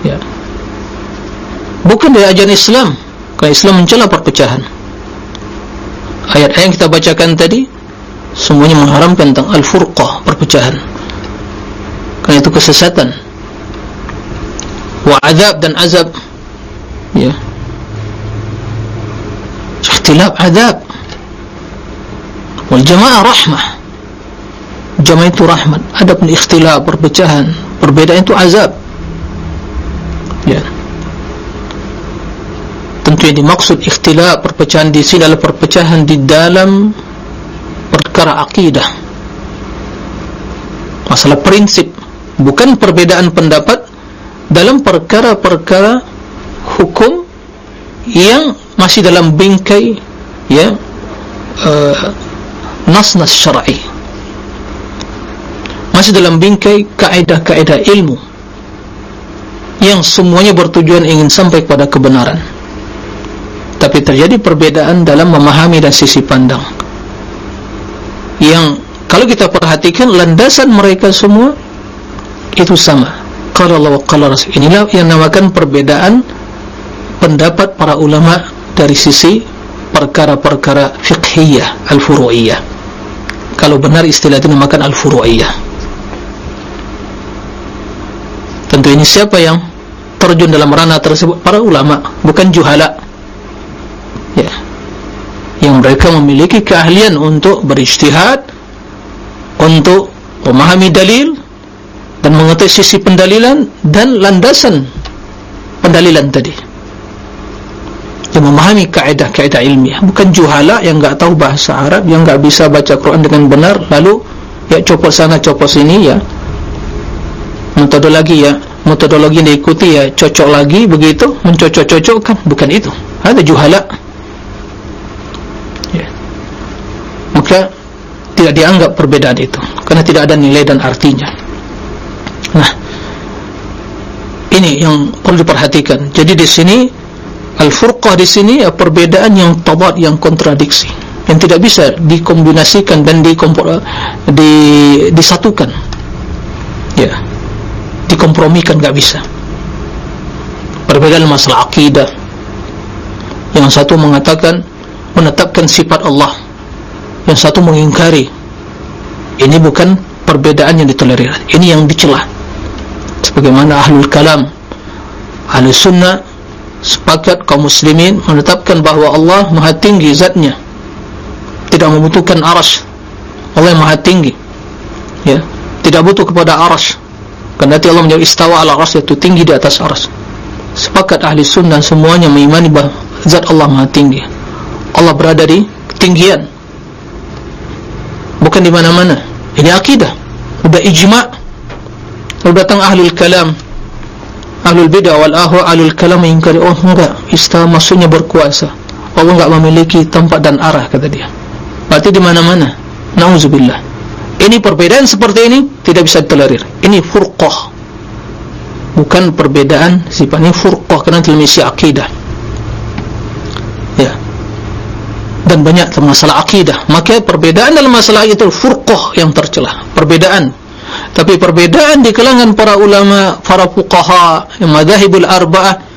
Ya bukan dari ajaran Islam. Kerana Islam mencela perpecahan. Ayat yang kita bacakan tadi semuanya mengharamkan tentang al-furqah perpecahan. Kerana itu kesesatan. Wa azab dan azab. Ya. Ikhtilaf azab. Wal jamaah rahmah. Jamaah itu rahmat. Ada pun ikhtilaf perpecahan perbedaan itu azab ya tentu yang dimaksud ikhtilaf perpecahan di sini adalah perpecahan di dalam perkara akidah. Masalah prinsip bukan perbedaan pendapat dalam perkara-perkara hukum yang masih dalam bingkai ya uh, nas-nas syar'i. Masih dalam bingkai kaedah-kaedah ilmu yang semuanya bertujuan ingin sampai kepada kebenaran tapi terjadi perbedaan dalam memahami dan sisi pandang. Yang kalau kita perhatikan landasan mereka semua itu sama. Qala Allah wa qala Rasul. Inilah yang namakan perbedaan pendapat para ulama dari sisi perkara-perkara fiqhiyah al-furu'iyah. Kalau benar istilah itu namakan al-furu'iyah. Tentu ini siapa yang terjun dalam ranah tersebut? Para ulama bukan juhala ya. Yang mereka memiliki keahlian untuk berijtihad untuk memahami dalil dan mengetahui sisi pendalilan dan landasan pendalilan tadi. Yang memahami kaedah-kaedah ilmiah. Bukan juhala yang enggak tahu bahasa Arab yang enggak bisa baca Quran dengan benar lalu ya copot sana copot sini ya. Metodologi ya. Metodologi yang diikuti ya. Cocok lagi begitu. Mencocok-cocokkan. Bukan itu. Ada juhala ya maka tidak dianggap perbedaan itu. Karena tidak ada nilai dan artinya. Nah ini yang perlu diperhatikan. Jadi di sini Al-furqah di sini ya, perbedaan yang tabat yang kontradiksi. Yang tidak bisa dikombinasikan dan dikompor, di, disatukan. Ya dikompromikan enggak bisa. Perbedaan masalah akidah. Yang satu mengatakan menetapkan sifat Allah yang satu mengingkari ini bukan perbedaan yang ditolerir. Ini yang dicela. Sebagaimana ahlul kalam ahli sunnah sepakat kaum muslimin menetapkan bahawa Allah maha tinggi zatnya. Tidak membutuhkan aras Allah maha tinggi. Ya. Tidak butuh kepada aras kerana Allah menjawab istawa ala aras itu tinggi di atas aras sepakat ahli sunnah semuanya mengimani bahawa zat Allah maha tinggi. Allah berada di ketinggian bukan di mana-mana. Ini akidah. Sudah ijma' lalu datang ahli kalam ahlul bid'ah wal ahwa ahlul kalam ingkari oh enggak. Istilah maksudnya berkuasa. Allah enggak memiliki tempat dan arah kata dia. Berarti di mana-mana. Nauzubillah. Ini perbedaan seperti ini tidak bisa ditolerir. Ini furqah. Bukan perbedaan sifatnya furqah kerana dalam isi akidah. Ya dan banyak masalah akidah. Maka perbedaan dalam masalah itu furqah yang tercelah. Perbedaan. Tapi perbedaan di kalangan para ulama para fuqaha madhahibul arba'ah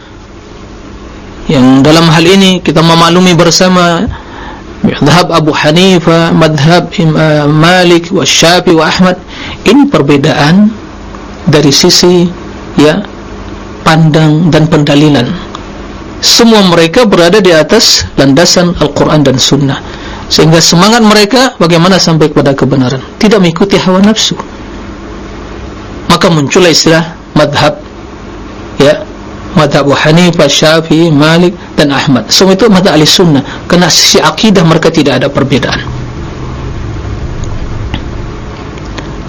yang dalam hal ini kita memaklumi bersama madhab Abu Hanifah madhab uh, Malik wa Syafi wa Ahmad. Ini perbedaan dari sisi ya pandang dan pendalilan semua mereka berada di atas landasan Al-Quran dan Sunnah. Sehingga semangat mereka bagaimana sampai kepada kebenaran? Tidak mengikuti hawa nafsu. Maka muncullah istilah madhab. Ya madhab Hanifah, Syafi'i, Malik dan Ahmad. Semua itu madhab ahli sunnah kerana sisi akidah mereka tidak ada perbedaan.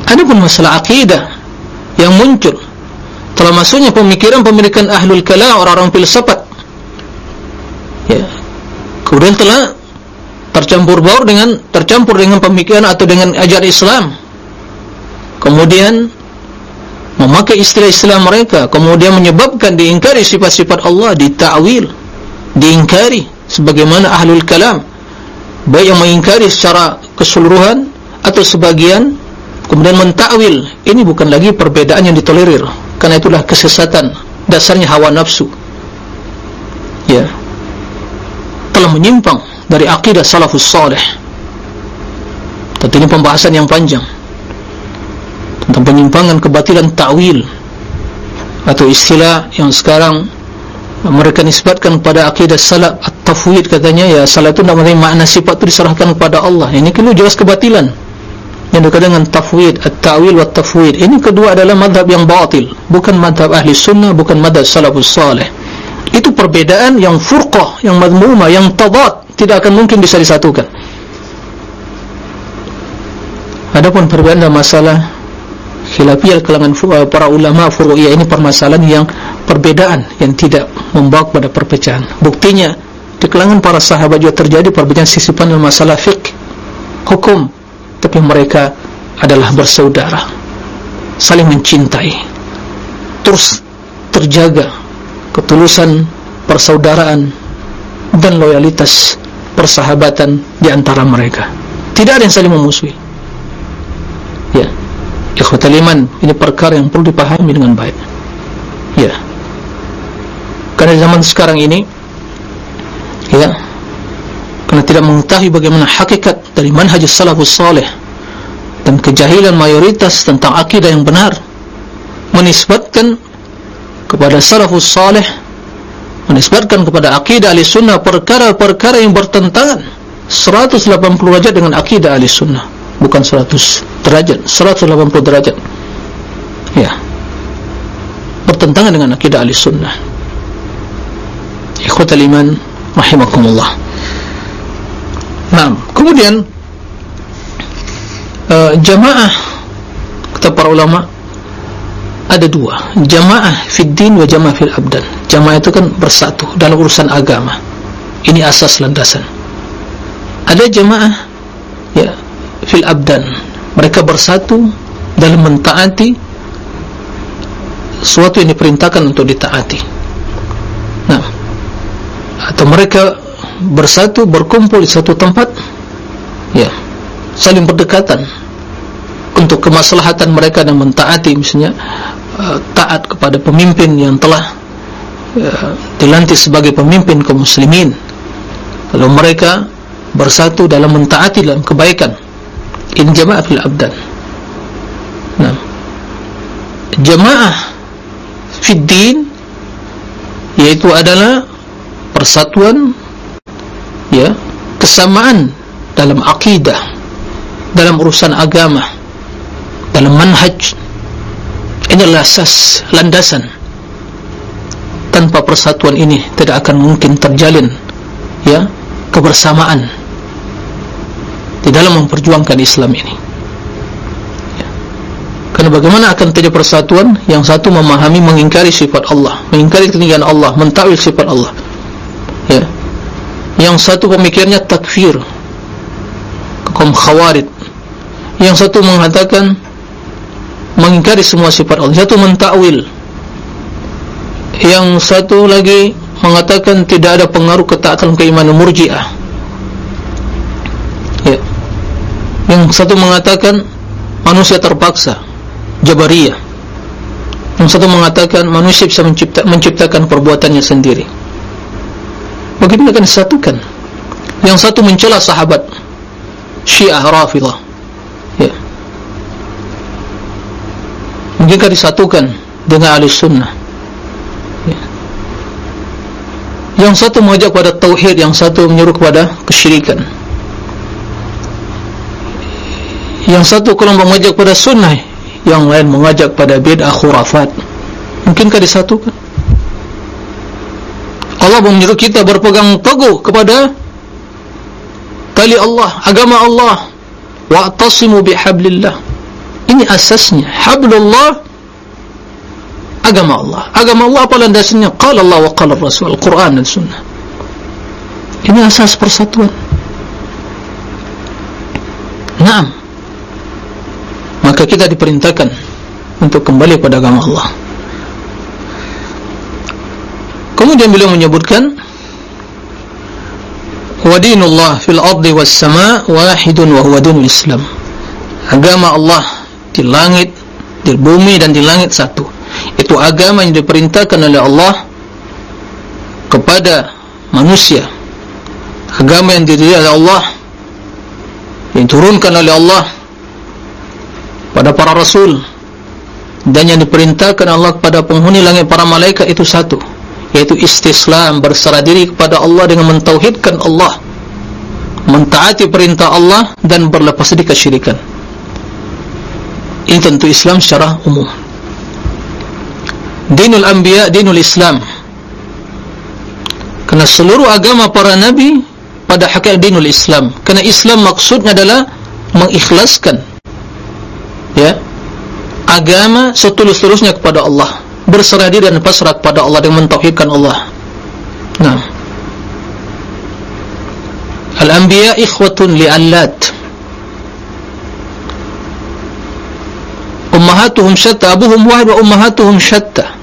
Ada pun masalah akidah yang muncul telah masuknya pemikiran-pemikiran ahlul kalam orang-orang filsafat. Kemudian telah tercampur baur dengan tercampur dengan pemikiran atau dengan ajaran Islam. Kemudian memakai istilah-istilah mereka kemudian menyebabkan diingkari sifat-sifat Allah ditakwil diingkari sebagaimana ahlul kalam. Baik yang mengingkari secara keseluruhan atau sebagian kemudian mentakwil. Ini bukan lagi perbedaan yang ditolerir. Karena itulah kesesatan dasarnya hawa nafsu. Ya telah menyimpang dari akidah salafus salih. Tentu ini pembahasan yang panjang tentang penyimpangan kebatilan ta'wil atau istilah yang sekarang mereka nisbatkan kepada akidah salaf at-tafwid katanya ya salaf itu tidak mengenai makna sifat itu diserahkan kepada Allah. Ini kena jelas kebatilan. Yang dikatakan dengan tafwid at-ta'wil wa tafwid. Ini kedua adalah madhab yang batil bukan madhab ahli sunnah bukan madhab salafus salih itu perbedaan yang furqah, yang madmumah, yang tabat tidak akan mungkin bisa disatukan. Adapun perbedaan dalam masalah khilafiyah kalangan eh, para ulama furu'iyah ini permasalahan yang perbedaan yang tidak membawa kepada perpecahan. Buktinya di kalangan para sahabat juga terjadi perbedaan sisi pandang masalah fiqh hukum. Tapi mereka adalah bersaudara saling mencintai terus terjaga ketulusan persaudaraan dan loyalitas persahabatan di antara mereka. Tidak ada yang saling memusuhi. Ya. Ikhwatal iman ini perkara yang perlu dipahami dengan baik. Ya. Karena zaman sekarang ini ya karena tidak mengetahui bagaimana hakikat dari manhaj salafus salih dan kejahilan mayoritas tentang akidah yang benar menisbatkan kepada salafus salih menisbatkan kepada akidah ahli sunnah perkara-perkara yang bertentangan. 180 derajat dengan akidah ahli sunnah bukan 100 derajat 180 derajat. Ya. Bertentangan dengan akidah ahli sunnah ikhwatal iman rahimakumullah. Nah kemudian uh, jamaah kata para ulama ada dua. Jamaah fid din wa jamaah fil abdan. Jamaah itu kan bersatu dalam urusan agama. Ini asas landasan. Ada jamaah ya fil abdan. Mereka bersatu dalam mentaati sesuatu yang diperintahkan untuk ditaati. Nah atau mereka bersatu berkumpul di satu tempat ya saling berdekatan untuk kemaslahatan mereka dan mentaati misalnya uh, taat kepada pemimpin yang telah uh, dilantik sebagai pemimpin kaum muslimin. Kalau mereka bersatu dalam mentaati dalam kebaikan in jamaah fil abdan. Nah. Jamaah fid din yaitu adalah persatuan ya kesamaan dalam akidah dalam urusan agama dalam manhaj ini adalah asas landasan tanpa persatuan ini tidak akan mungkin terjalin ya kebersamaan di dalam memperjuangkan Islam ini. Ya. karena bagaimana akan terjadi persatuan? Yang satu memahami mengingkari sifat Allah mengingkari ketinggian Allah mentakwil sifat Allah. Ya. Yang satu pemikirnya takfir kaum khawarid yang satu mengatakan mengingkari semua sifat Allah. Satu mentakwil. Yang satu lagi mengatakan tidak ada pengaruh ketaatan keimanan murjiah. Ya. yang satu mengatakan manusia terpaksa Jabariyah. Yang satu mengatakan manusia bisa mencipta, menciptakan perbuatannya sendiri. Bagaimana akan disatukan? Yang satu mencela sahabat syiah rafidah ya mungkinkah disatukan dengan ahli sunnah. Ya. yang satu mengajak pada tauhid yang satu menyuruh kepada kesyirikan. Yang satu kelompok mengajak pada sunnah yang lain mengajak pada bid'ah khurafat. Mungkinkah disatukan? Allah menyuruh kita berpegang teguh kepada tali Allah agama Allah. Wa'tasimu bihablillah ini asasnya. Hablullah agama Allah. Agama Allah apa landasannya? Qala Allah wa qala Rasul Al-Quran dan Sunnah. Ini asas persatuan. Naam. Maka kita diperintahkan untuk kembali pada agama Allah. Kemudian beliau menyebutkan wa dinullah fil ardi was sama wahidun wa huwa dinul islam. Agama Allah di langit di bumi dan di langit satu. Itu agama yang diperintahkan oleh Allah kepada manusia. Agama yang didirikan oleh Allah yang diturunkan oleh Allah pada para rasul dan yang diperintahkan Allah kepada penghuni langit para malaikat itu satu yaitu istislam berserah diri kepada Allah dengan mentauhidkan Allah mentaati perintah Allah dan berlepas diri kesyirikan ini tentu Islam secara umum. Dinul anbiya dinul Islam. Kerana seluruh agama para nabi pada hakikat dinul Islam. Kerana Islam maksudnya adalah mengikhlaskan ya agama setulus-tulusnya kepada Allah. Berserah diri dan pasrah kepada Allah dengan mentauhidkan Allah. Nah. Al-anbiya ikhwatun li'allat ummahatuhum syatta abuhum wahid wa ummahatuhum syatta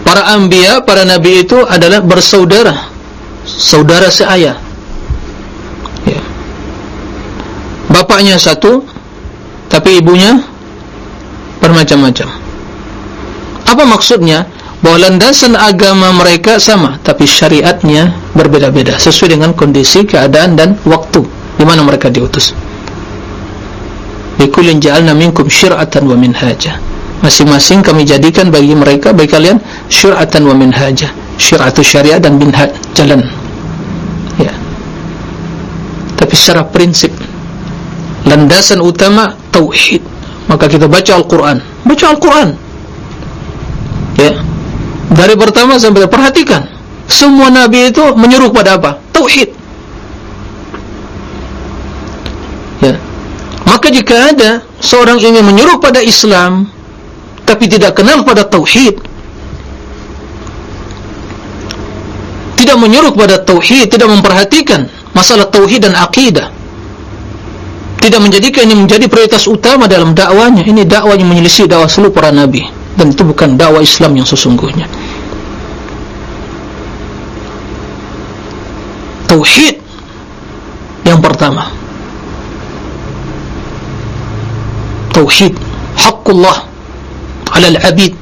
para anbiya para nabi itu adalah bersaudara. Saudara seayah bapaknya satu tapi ibunya bermacam-macam. Apa maksudnya? Bahwa landasan agama mereka sama tapi syariatnya berbeda-beda sesuai dengan kondisi keadaan dan waktu di mana mereka diutus bikullin ja'alna minkum syir'atan wa minhaja. Masing-masing kami jadikan bagi mereka bagi kalian syir'atan wa minhaja. Syir'atu syariat dan minhaj jalan. Ya. Tapi secara prinsip landasan utama tauhid. Maka kita baca Al-Quran. Baca Al-Quran. Ya. Dari pertama sampai perhatikan. Semua Nabi itu menyuruh pada apa? tauhid maka jika ada seorang ingin menyuruh pada Islam tapi tidak kenal pada tauhid tidak menyuruh pada tauhid tidak memperhatikan masalah tauhid dan akidah tidak menjadikan ini menjadi prioritas utama dalam dakwanya. Ini dakwah yang menyelisih dakwah seluruh para nabi. Dan itu bukan dakwah Islam yang sesungguhnya. Tauhid yang pertama tauhid haqqullah ala al-abid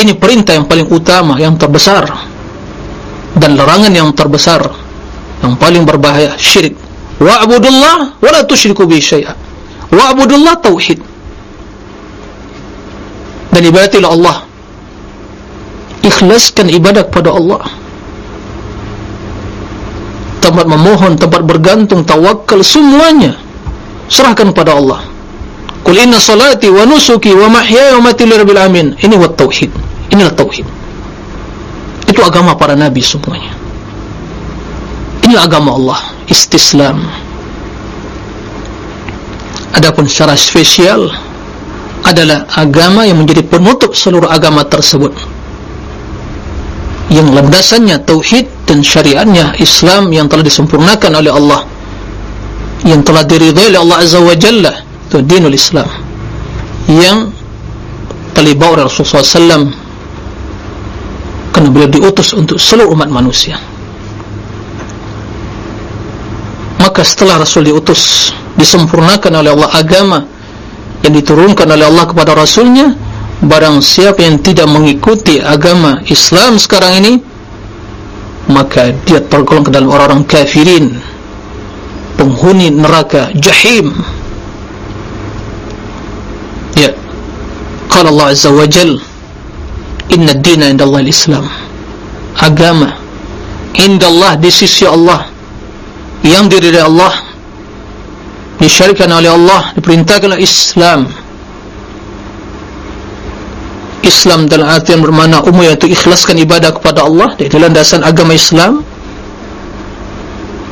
ini perintah yang paling utama yang terbesar dan larangan yang terbesar yang paling berbahaya syirik. Wa'budullah wa la tusyriku bihi syai'a. Wa'budullah tauhid. Dan ibadatilah Allah. Ikhlaskan ibadah kepada Allah. Tempat memohon tempat bergantung tawakal semuanya serahkan kepada Allah. Qul inna salati wa nusuki wa mahyaya wa mati lirabbil amin ini wa tauhid. Inilah tauhid. Itu agama para nabi semuanya. Ini agama Allah. Istislam. Adapun secara spesial adalah agama yang menjadi penutup seluruh agama tersebut. Yang landasannya tauhid dan syariatnya Islam yang telah disempurnakan oleh Allah yang telah diridhai oleh Allah Azza wa Jalla itu dinul Islam. Yang telah oleh Rasulullah SAW kerana beliau diutus untuk seluruh umat manusia. Maka setelah Rasul diutus disempurnakan oleh Allah agama yang diturunkan oleh Allah kepada Rasulnya barang siapa yang tidak mengikuti agama Islam sekarang ini maka dia tergolong ke dalam orang-orang kafirin penghuni neraka jahim. Ya. Qala Allah azza wa jal inna ad-dina inda Allah al-islam. Agama inda Allah di sisi Allah yang diri dari Allah disyarikan oleh Allah diperintahkan oleh Islam. Islam dalam arti yang bermakna umum yaitu ikhlaskan ibadah kepada Allah di dalam dasar agama Islam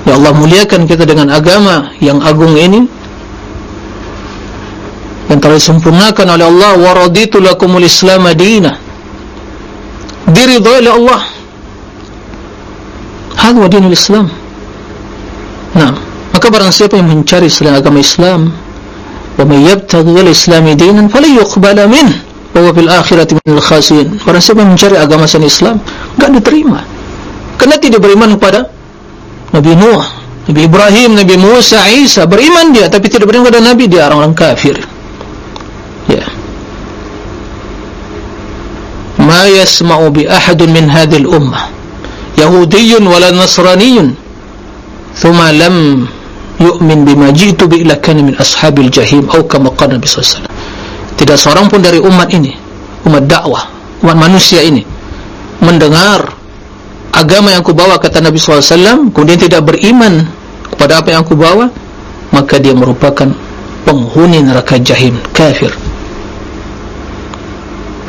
Ya Allah muliakan kita dengan agama yang agung ini. Yang telah disempurnakan oleh Allah wa raditu lakumul islam madina diridhai oleh Allah. Hadwa dinul islam. Nah maka barang siapa yang mencari selain agama Islam wa may yabtaghi al-islam dinan falyuqbala minhu bahwa fil akhirati minal khasirin. Orang siapa mencari agama selain Islam enggak diterima. Kerana tidak beriman kepada Nabi Nuh Nabi Ibrahim, Nabi Musa, Isa beriman dia tapi tidak beriman kepada Nabi dia orang-orang kafir. Ya. Ma yasma'u bi ahadun min hadhil ummah. Yahudiyyun wala nasraniyyun thumma lam yu'min bima jitu bi ila kana min ashabil jahim atau kama qala wasallam. Tidak seorang pun dari umat ini umat dakwah umat manusia ini mendengar agama yang aku bawa kata Nabi SAW kemudian tidak beriman kepada apa yang aku bawa maka dia merupakan penghuni neraka jahim kafir.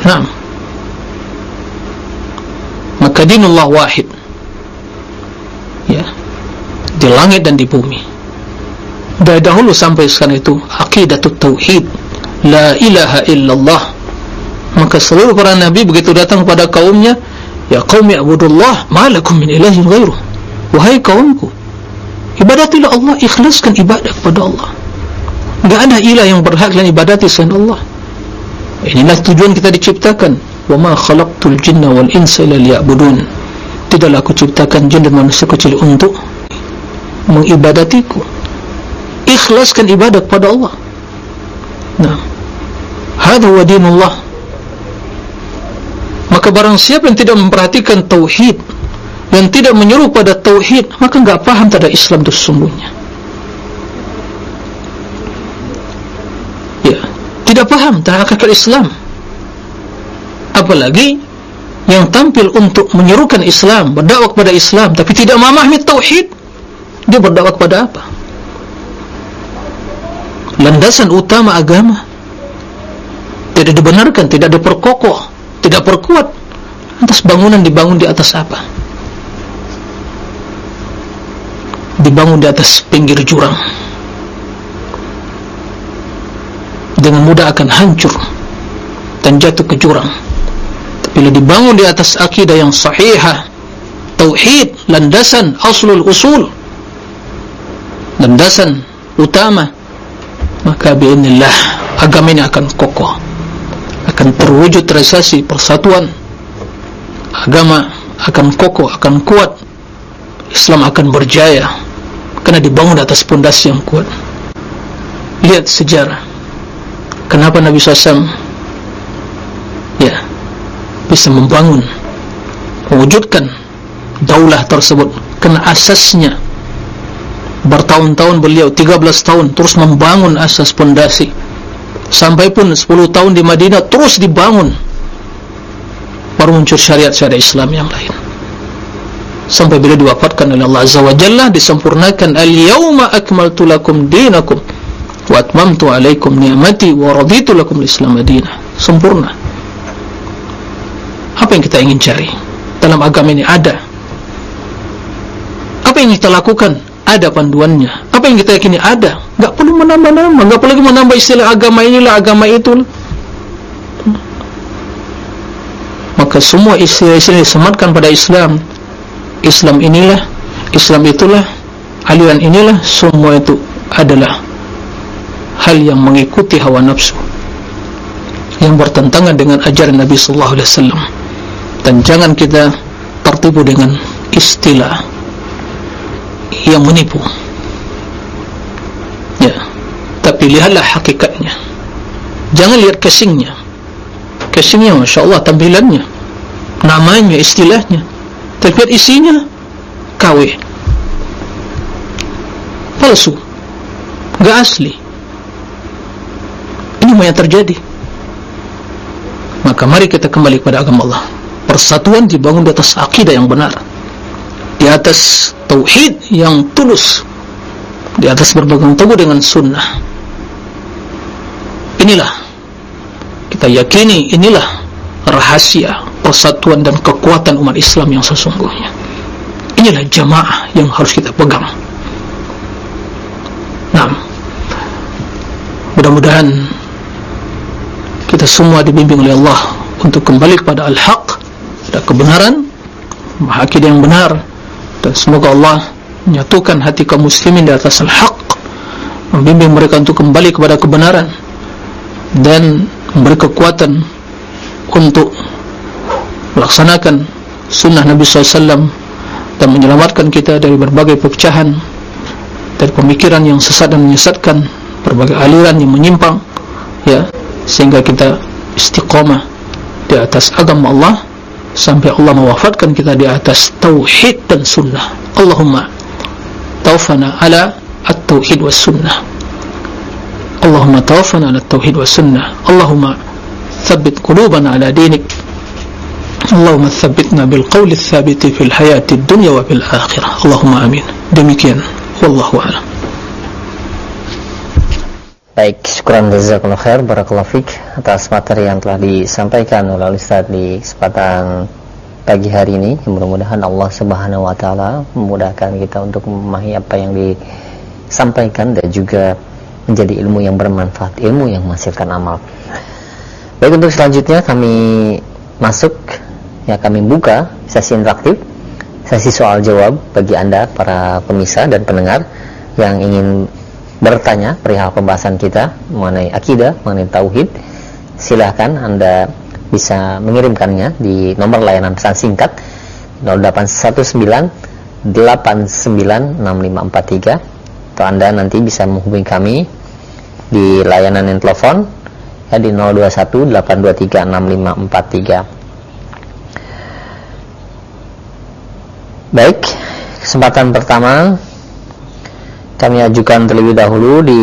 Nah maka dinullah wahid. Ya. Di langit dan di bumi. Dari dahulu sampai sekarang itu akidatut tauhid. La ilaha illallah. Maka seluruh para nabi begitu datang kepada kaumnya Ya kaum ya'budullah Ma'alakum min ilahin ghairuh. Wahai kaumku Ibadatilah Allah Ikhlaskan ibadah kepada Allah. Tidak ada ilah yang berhak dan ibadati selain Allah. Inilah tujuan kita diciptakan. Wa ma khalaqtul jinna wal insa ila liya'budun. Tidaklah aku ciptakan jin dan manusia kecil untuk Mengibadatiku. Ikhlaskan ibadah kepada Allah. Nah. Hada wa dinullah Maka barang siapa yang tidak memperhatikan Tauhid Dan tidak menyuruh pada Tauhid Maka enggak paham tanda Islam itu sesungguhnya. Ya. Tidak paham tanda hakikat Islam. Apalagi Yang tampil untuk menyerukan Islam Berdakwah kepada Islam Tapi tidak memahami Tauhid Dia berdakwah kepada apa? Landasan utama agama. Tidak dibenarkan, tidak diperkokoh, tidak perkuat. Atas bangunan dibangun di atas apa? Dibangun di atas pinggir jurang. Dengan mudah akan hancur dan jatuh ke jurang. Bila dibangun di atas akidah yang sahihah, tauhid, landasan, aslul usul, landasan utama, maka biinillah agama ini akan kokoh akan terwujud realisasi persatuan. Agama akan kokoh akan kuat. Islam akan berjaya karena dibangun atas pondasi yang kuat. Lihat sejarah. Kenapa Nabi SAW ya bisa membangun mewujudkan daulah tersebut? Karena asasnya bertahun-tahun beliau 13 tahun terus membangun asas pondasi sampai pun 10 tahun di Madinah terus dibangun. Baru muncul syariat-syariat Islam yang lain. Sampai bila diwafatkan oleh Allah Azza wa Jalla disempurnakan al-yawma akmaltu lakum dinakum wa atmamtu alaikum ni'mati wa raditu lakum islam madinah sempurna. Apa yang kita ingin cari? Dalam agama ini ada. Apa yang kita lakukan? Ada panduannya apa yang kita yakini? Ada. Enggak perlu menambah-nambah. Enggak perlu menambah istilah agama inilah agama itu maka semua istilah-istilah disematkan pada Islam Islam inilah Islam itulah aliran inilah semua itu adalah hal yang mengikuti hawa nafsu. Yang bertentangan dengan ajaran Nabi sallallahu alaihi wasallam. Dan jangan kita tertipu dengan istilah yang menipu ya lihatlah hakikatnya. Jangan lihat casingnya. Casingnya Masya Allah tampilannya namanya, istilahnya tapi lihat isinya KW palsu. Gak asli. Ini yang terjadi. Maka mari kita kembali kepada agama Allah. Persatuan dibangun di atas akidah yang benar. Di atas tauhid yang tulus. Di atas berpegang teguh dengan sunnah inilah. Kita yakini inilah rahasia persatuan dan kekuatan umat Islam yang sesungguhnya. Inilah jamaah yang harus kita pegang. Nah mudah-mudahan kita semua dibimbing oleh Allah untuk kembali kepada al-haq dan kebenaran akidah yang benar dan semoga Allah menyatukan hati kaum muslimin di atas al-haq membimbing mereka untuk kembali kepada kebenaran dan memberi kekuatan untuk melaksanakan sunnah Nabi SAW dan menyelamatkan kita dari berbagai perpecahan dari pemikiran yang sesat dan menyesatkan berbagai aliran yang menyimpang ya sehingga kita istiqamah di atas agama Allah sampai Allah mewafatkan kita di atas tauhid dan sunnah. Allahumma taufana ala at-tauhid was sunnah Allahumma taufana ala at-tauhid was sunnah. Allahumma thabbit qulubana ala dinik. Allahumma thabbitna bil qawli thabiti fil hayati dunya wa bil akhirah. Allahumma amin. Demikian. Wallahu alam. Baik, syukuran jazakallahu khair barakallahu fik atas materi yang telah disampaikan oleh Ustaz di kesempatan pagi hari ini. Mudah-mudahan Allah subhanahu wa ta'ala memudahkan kita untuk memahami apa yang disampaikan dan juga menjadi ilmu yang bermanfaat ilmu yang menghasilkan amal. Baik untuk selanjutnya kami masuk ya kami buka sesi interaktif sesi soal jawab bagi anda para pemirsa dan pendengar yang ingin bertanya perihal pembahasan kita mengenai akidah, mengenai tauhid silahkan anda bisa mengirimkannya di nomor layanan pesan singkat 0819 896543 atau Anda nanti bisa menghubungi kami di layanan yang telepon ya di 021 823 6543 Baik, kesempatan pertama kami ajukan terlebih dahulu di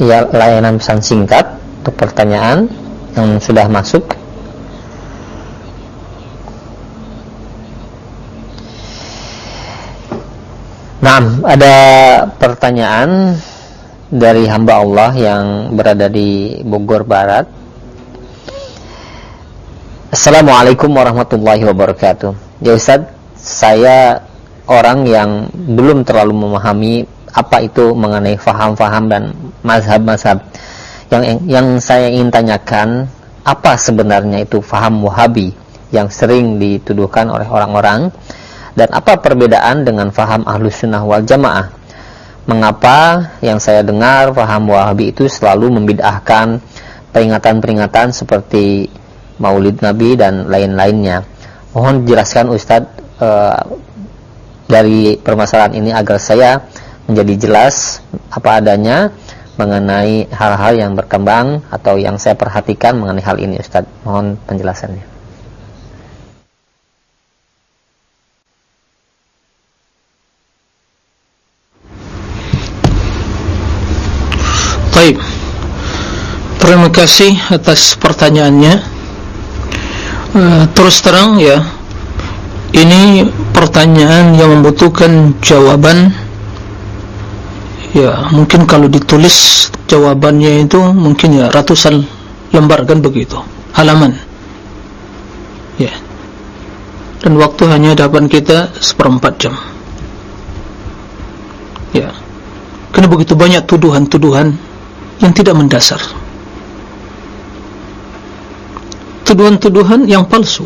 ya, layanan pesan singkat untuk pertanyaan yang sudah masuk Nah, ada pertanyaan dari hamba Allah yang berada di Bogor Barat. Assalamualaikum warahmatullahi wabarakatuh. Ya Ustaz, saya orang yang belum terlalu memahami apa itu mengenai faham-faham dan mazhab-mazhab yang yang saya ingin tanyakan apa sebenarnya itu faham Wahabi yang sering dituduhkan oleh orang-orang dan apa perbedaan dengan faham Ahlus Sunnah wal Jamaah mengapa yang saya dengar faham Wahabi itu selalu membid'ahkan peringatan-peringatan seperti Maulid Nabi dan lain-lainnya mohon jelaskan Ustadz uh, dari permasalahan ini agar saya menjadi jelas apa adanya mengenai hal-hal yang berkembang atau yang saya perhatikan mengenai hal ini Ustaz. Mohon penjelasannya. Baik. Terima kasih atas pertanyaannya. Uh, terus terang ya, ini pertanyaan yang membutuhkan jawaban. Ya mungkin kalau ditulis jawabannya itu mungkin ya ratusan lembar kan begitu halaman. Ya. Dan waktu hanya dapat kita seperempat jam. Ya. Karena begitu banyak tuduhan-tuduhan yang tidak mendasar tuduhan-tuduhan yang palsu.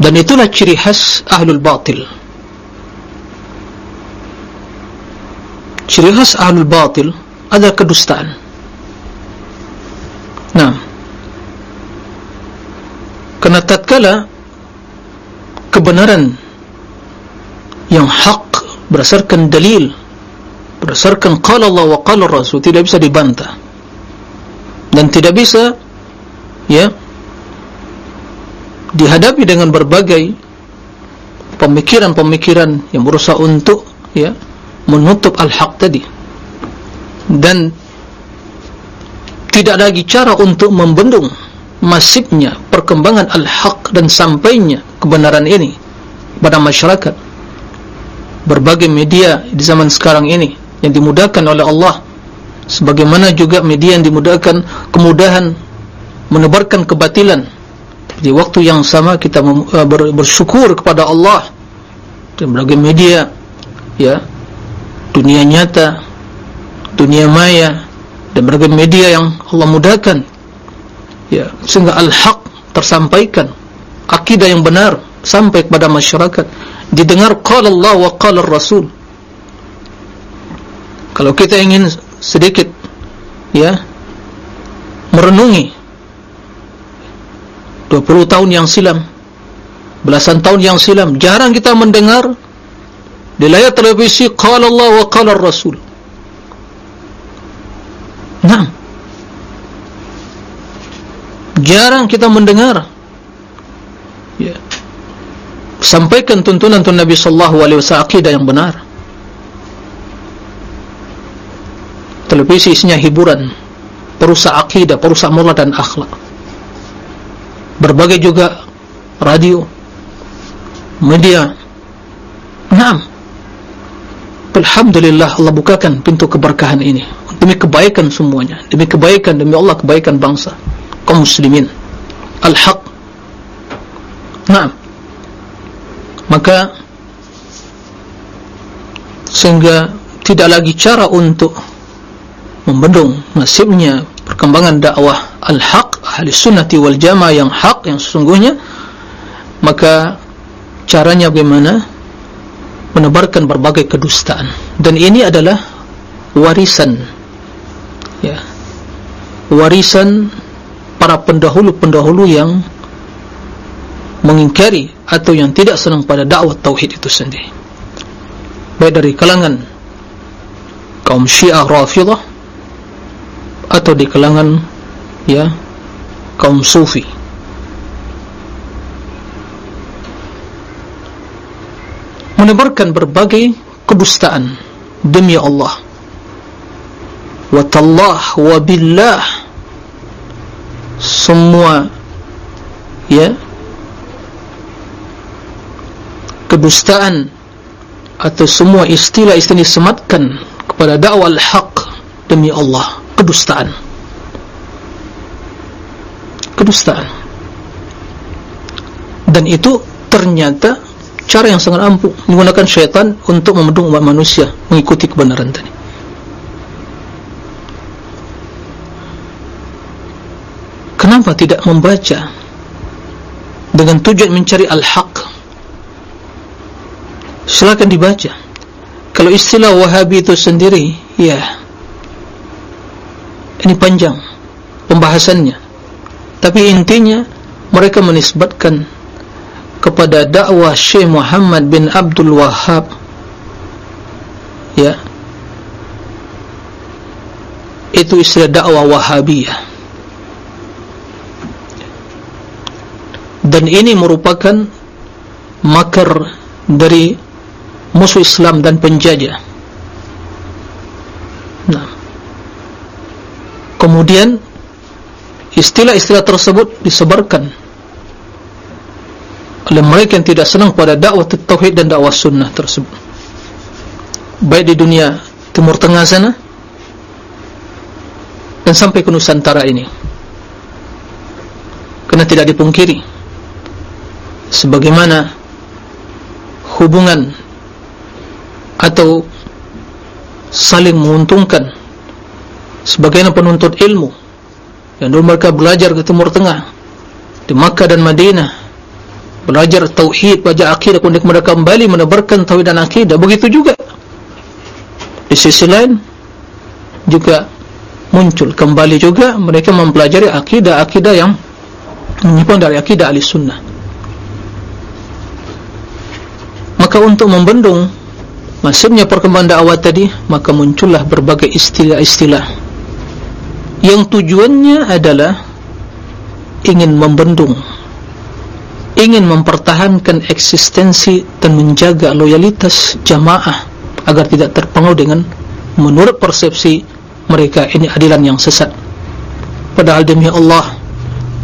Dan itulah ciri khas ahlul batil. Ciri khas ahlul batil adalah kedustaan. Nah. Kerana tatkala kebenaran yang hak berdasarkan dalil berdasarkan qala Allah wa qala Rasul tidak bisa dibantah. Dan tidak bisa ya. Dihadapi dengan berbagai pemikiran-pemikiran yang berusaha untuk ya menutup al-haq tadi. Dan tidak lagi cara untuk membendung masifnya perkembangan al-haq dan sampainya kebenaran ini pada masyarakat. Berbagai media di zaman sekarang ini yang dimudahkan oleh Allah sebagaimana juga media yang dimudahkan kemudahan menebarkan kebatilan. Di waktu yang sama kita uh, bersyukur kepada Allah. Dan berbagai media ya. Dunia nyata dunia maya dan berbagai media yang Allah mudahkan. Ya sehingga al-haq tersampaikan. Akidah yang benar sampai kepada masyarakat. Didengar qala Allah wa qala Rasul. Kalau kita ingin sedikit ya merenungi 20 tahun yang silam. Belasan tahun yang silam. Jarang kita mendengar di layar televisi qala Allah wa qala Rasul. Nah jarang kita mendengar. Ya. Sampaikan tuntunan tuntunan Nabi sallallahu alaihi wasallam akidah yang benar. Televisi isinya hiburan perusak akidah perusak moral dan akhlak berbagai juga radio media. Enam Alhamdulillah Allah bukakan pintu keberkahan ini. Demi kebaikan semuanya. Demi kebaikan demi Allah kebaikan bangsa. Kaum muslimin. Al-haq. Nah maka sehingga tidak lagi cara untuk membendung nasibnya perkembangan dakwah al-haq ahli sunnati wal jamaah yang hak yang sesungguhnya maka caranya bagaimana? Menebarkan berbagai kedustaan. Dan ini adalah warisan. Ya. Warisan para pendahulu-pendahulu yang mengingkari atau yang tidak senang pada dakwah tauhid itu sendiri. Baik dari kalangan kaum syiah rafidah atau di kalangan ya kaum sufi. Menebarkan berbagai kedustaan demi Allah. Wa tallah wa billah. Semua ya kedustaan atau semua istilah-istilah disematkan kepada dakwah al-haq demi Allah. Kedustaan kedustaan. Dan itu ternyata cara yang sangat ampuh menggunakan syaitan untuk memedung umat manusia mengikuti kebenaran tadi. Kenapa tidak membaca dengan tujuan mencari al-haq? Silakan dibaca. Kalau istilah wahabi itu sendiri ya ini panjang pembahasannya tapi intinya mereka menisbatkan kepada dakwah Syekh Muhammad bin Abdul Wahhab. Ya. Itu istilah dakwah Wahabiyah. Dan ini merupakan makar dari musuh Islam dan penjajah. Nah. Kemudian istilah-istilah tersebut disebarkan oleh mereka yang tidak senang pada dakwah tauhid dan dakwah sunnah tersebut. Baik di dunia timur tengah sana dan sampai ke nusantara ini. Karena tidak dipungkiri sebagaimana hubungan atau saling menguntungkan sebagaimana penuntut ilmu yang dulu mereka belajar ke Timur Tengah di Makkah dan Madinah belajar tauhid, belajar akidah kemudian mereka kembali menebarkan tauhid dan akidah. Begitu juga. Di sisi lain juga muncul kembali juga mereka mempelajari akidah-akidah yang menyimpang dari akidah ahli sunnah. Maka untuk membendung masuknya perkembangan dakwah tadi maka muncullah berbagai istilah-istilah yang tujuannya adalah ingin membendung ingin mempertahankan eksistensi dan menjaga loyalitas jamaah agar tidak terpengaruh dengan menurut persepsi mereka ini adilan yang sesat. Padahal demi Allah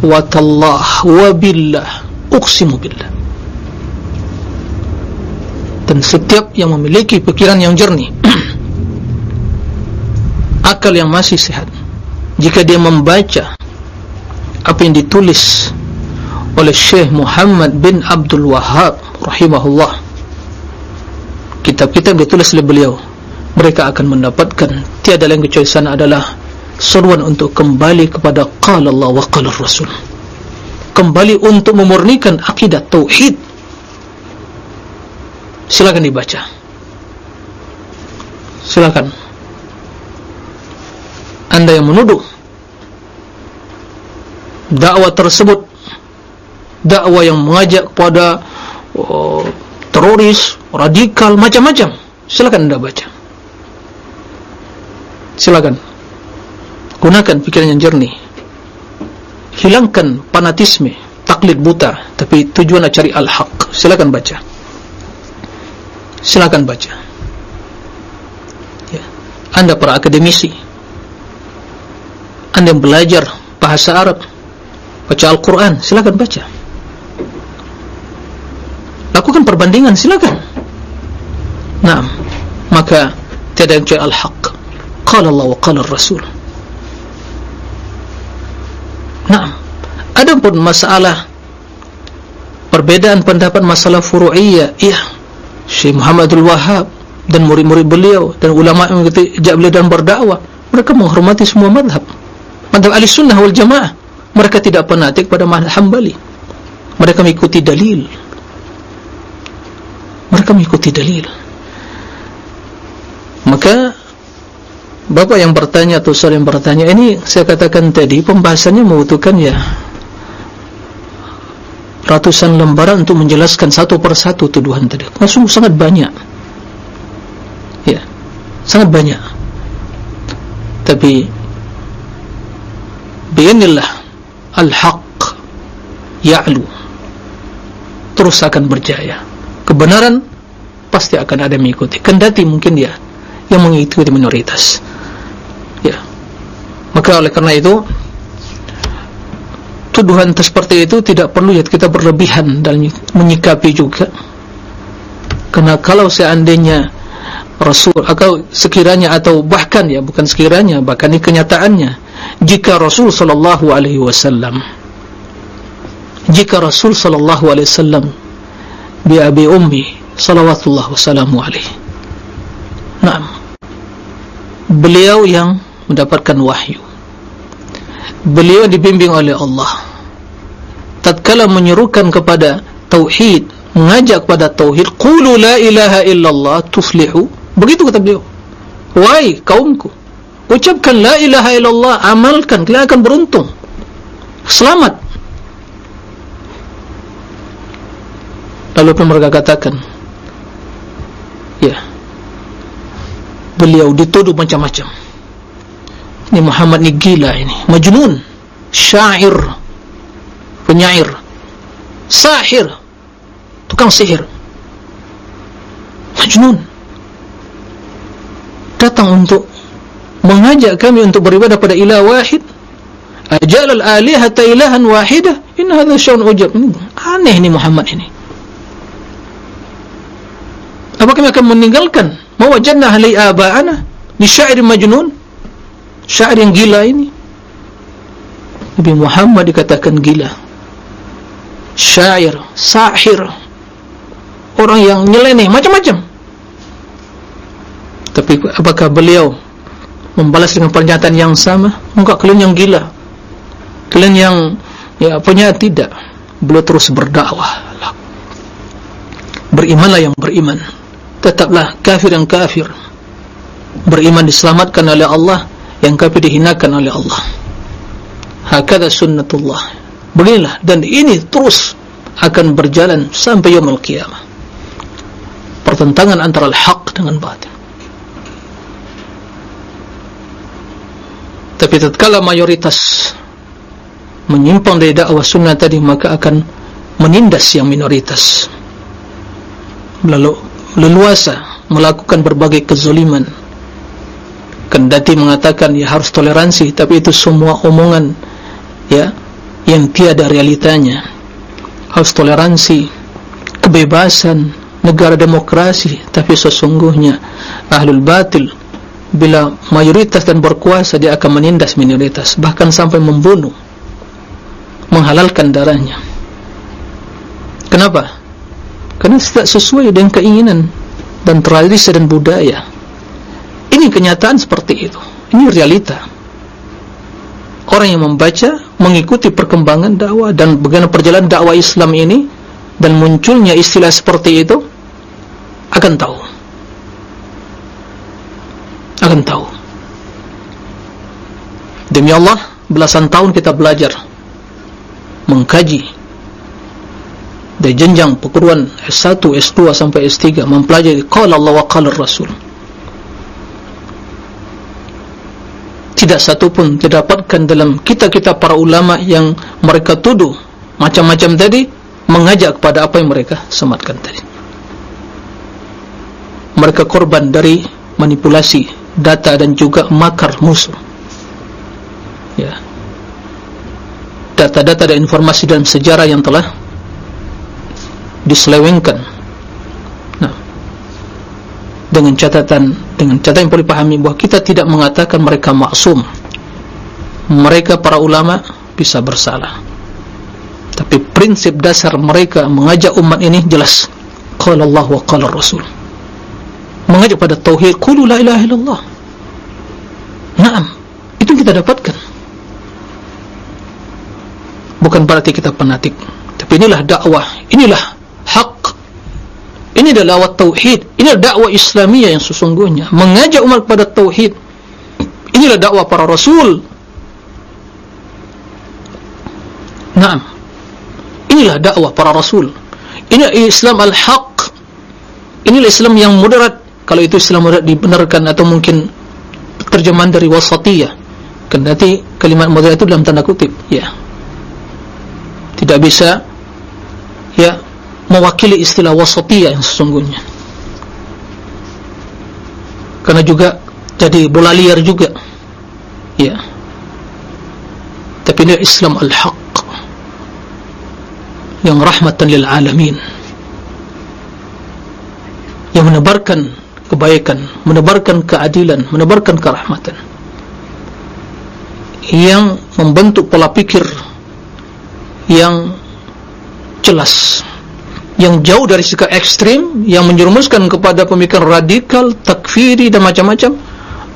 wa tallah wa billah uqsimu billah. Dan setiap yang memiliki pikiran yang jernih [CLEARS THROAT] akal yang masih sehat jika dia membaca apa yang ditulis oleh Syekh Muhammad bin Abdul Wahab rahimahullah kitab-kitab ditulis oleh beliau mereka akan mendapatkan tiada lain kecuali sana adalah seruan untuk kembali kepada qala Allah wa qala Rasul. Kembali untuk memurnikan akidah tauhid. Silakan dibaca. Silakan anda yang menuduh dakwah tersebut dakwah yang mengajak kepada oh, teroris, radikal, macam-macam. Silakan anda baca. Silakan. Gunakan pikiran yang jernih. Hilangkan fanatisme taklid buta tapi tujuan cari al-haq. Silakan baca. Silakan baca. Ya. anda para akademisi anda belajar bahasa Arab baca Al-Quran silakan baca. Lakukan perbandingan silakan. Nah maka yang cari al-haq. Qala Allah wa qala Rasul nah ada pun masalah perbedaan pendapat masalah furu'iyah iya. Syekh Muhammadul Wahab dan murid-murid beliau dan ulama yang ketika beliau dan berdakwah mereka menghormati semua madhab madhab ahli sunnah wal jamaah mereka tidak fanatik pada madhab hambali mereka mengikuti dalil mereka mengikuti dalil maka bapak yang bertanya atau soal yang bertanya ini saya katakan tadi pembahasannya membutuhkan ya ratusan lembaran untuk menjelaskan satu persatu tuduhan tadi. Sungguh sangat banyak. Ya, sangat banyak. Tapi biinillah al-haq ya'lu terus akan berjaya. Kebenaran pasti akan ada mengikuti. Kendati mungkin dia yang mengikuti minoritas. Ya. Maka oleh karena itu tuduhan seperti itu tidak perlu ya kita berlebihan dalam menyikapi juga karena kalau seandainya Rasul atau sekiranya atau bahkan ya bukan sekiranya bahkan ini kenyataannya jika Rasul sallallahu alaihi wasallam jika Rasul sallallahu alaihi wasallam bi abi ummi salawatullah wassalamu alaihi. Naam. Beliau yang mendapatkan wahyu. Beliau dibimbing oleh Allah. Tatkala menyerukan kepada tauhid mengajak kepada tauhid qulu la ilaha illallah tuflihu. Begitu kata beliau. Wahai kaumku ucapkan la ilaha illallah amalkan kalian akan beruntung. Selamat. Lalu mereka katakan ya beliau dituduh macam-macam. Ini Muhammad ni gila ini. Majnun syair penyair sahir tukang sihir. Majnun datang untuk mengajak kami untuk beribadah pada ilah wahid. Ajal al-alihata ilahan wahidah. In hadha syawun ujab aneh ini Muhammad ini. Apa kami akan meninggalkan? Mawajadna halai aba'ana. Di syair majnun. Syair yang gila ini. Nabi Muhammad dikatakan gila. Syair, sahir. Orang yang nyeleneh, macam-macam. Tapi apakah beliau membalas dengan pernyataan yang sama. Enggak, kalian yang gila. Kalian yang ya punya tidak. Beliau terus berdakwah. Berimanlah yang beriman. Tetaplah kafir yang kafir. Beriman diselamatkan oleh Allah yang kafir dihinakan oleh Allah. Hakada sunnatullah. Beginilah dan ini terus akan berjalan sampai yaumul qiyamah. Pertentangan antara al-haq dengan batin tapi tatkala mayoritas menyimpang dari dakwah sunnah tadi maka akan menindas yang minoritas. Lalu leluasa melakukan berbagai kezaliman kendati mengatakan ya harus toleransi tapi itu semua omongan ya yang tiada realitanya. Harus toleransi kebebasan negara demokrasi tapi sesungguhnya ahlul batil bila mayoritas dan berkuasa dia akan menindas minoritas bahkan sampai membunuh menghalalkan darahnya. Kenapa? karena tidak sesuai dengan keinginan dan tradisi dan budaya. Ini kenyataan seperti itu. Ini realita. Orang yang membaca mengikuti perkembangan dakwah dan bagaimana perjalanan dakwah Islam ini dan munculnya istilah seperti itu akan tahu akan tahu. Demi Allah belasan tahun kita belajar mengkaji dari jenjang perguruan S1, S2 sampai S3 mempelajari qala Allah wa qala Rasul. Tidak satu pun didapatkan dalam kita-kita para ulama yang mereka tuduh macam-macam tadi mengajak kepada apa yang mereka sematkan tadi. Mereka korban dari manipulasi data dan juga makar musuh ya. Data-data dan informasi dalam sejarah yang telah diselewengkan. Nah. Dengan catatan dengan catatan yang perlu dipahami bahawa kita tidak mengatakan mereka maksum. Mereka para ulama bisa bersalah. Tapi prinsip dasar mereka mengajak umat ini jelas. Qala Allah wa qala Rasul mengajak pada tauhid qulu la ilaha illallah naam itu kita dapatkan bukan berarti kita penatik tapi inilah dakwah inilah ini adalah dakwah tauhid. Ini adalah dakwah Islamiyah yang sesungguhnya mengajak umat kepada tauhid. Inilah dakwah para rasul. Naam. Inilah dakwah para rasul. Ini Islam al-haq. Inilah Islam yang moderat. Kalau itu Islam moderat dibenarkan atau mungkin terjemahan dari wasatiyah. Nanti kalimat moderat itu dalam tanda kutip, ya. Tidak bisa ya mewakili istilah wasatiyah yang sesungguhnya karena juga jadi bola liar juga ya tapi ini Islam al-haq yang rahmatan lil alamin yang menebarkan kebaikan menebarkan keadilan menebarkan kerahmatan. Yang membentuk pola pikir yang jelas yang jauh dari sikap ekstrim yang menjerumuskan kepada pemikiran radikal, takfiri dan macam-macam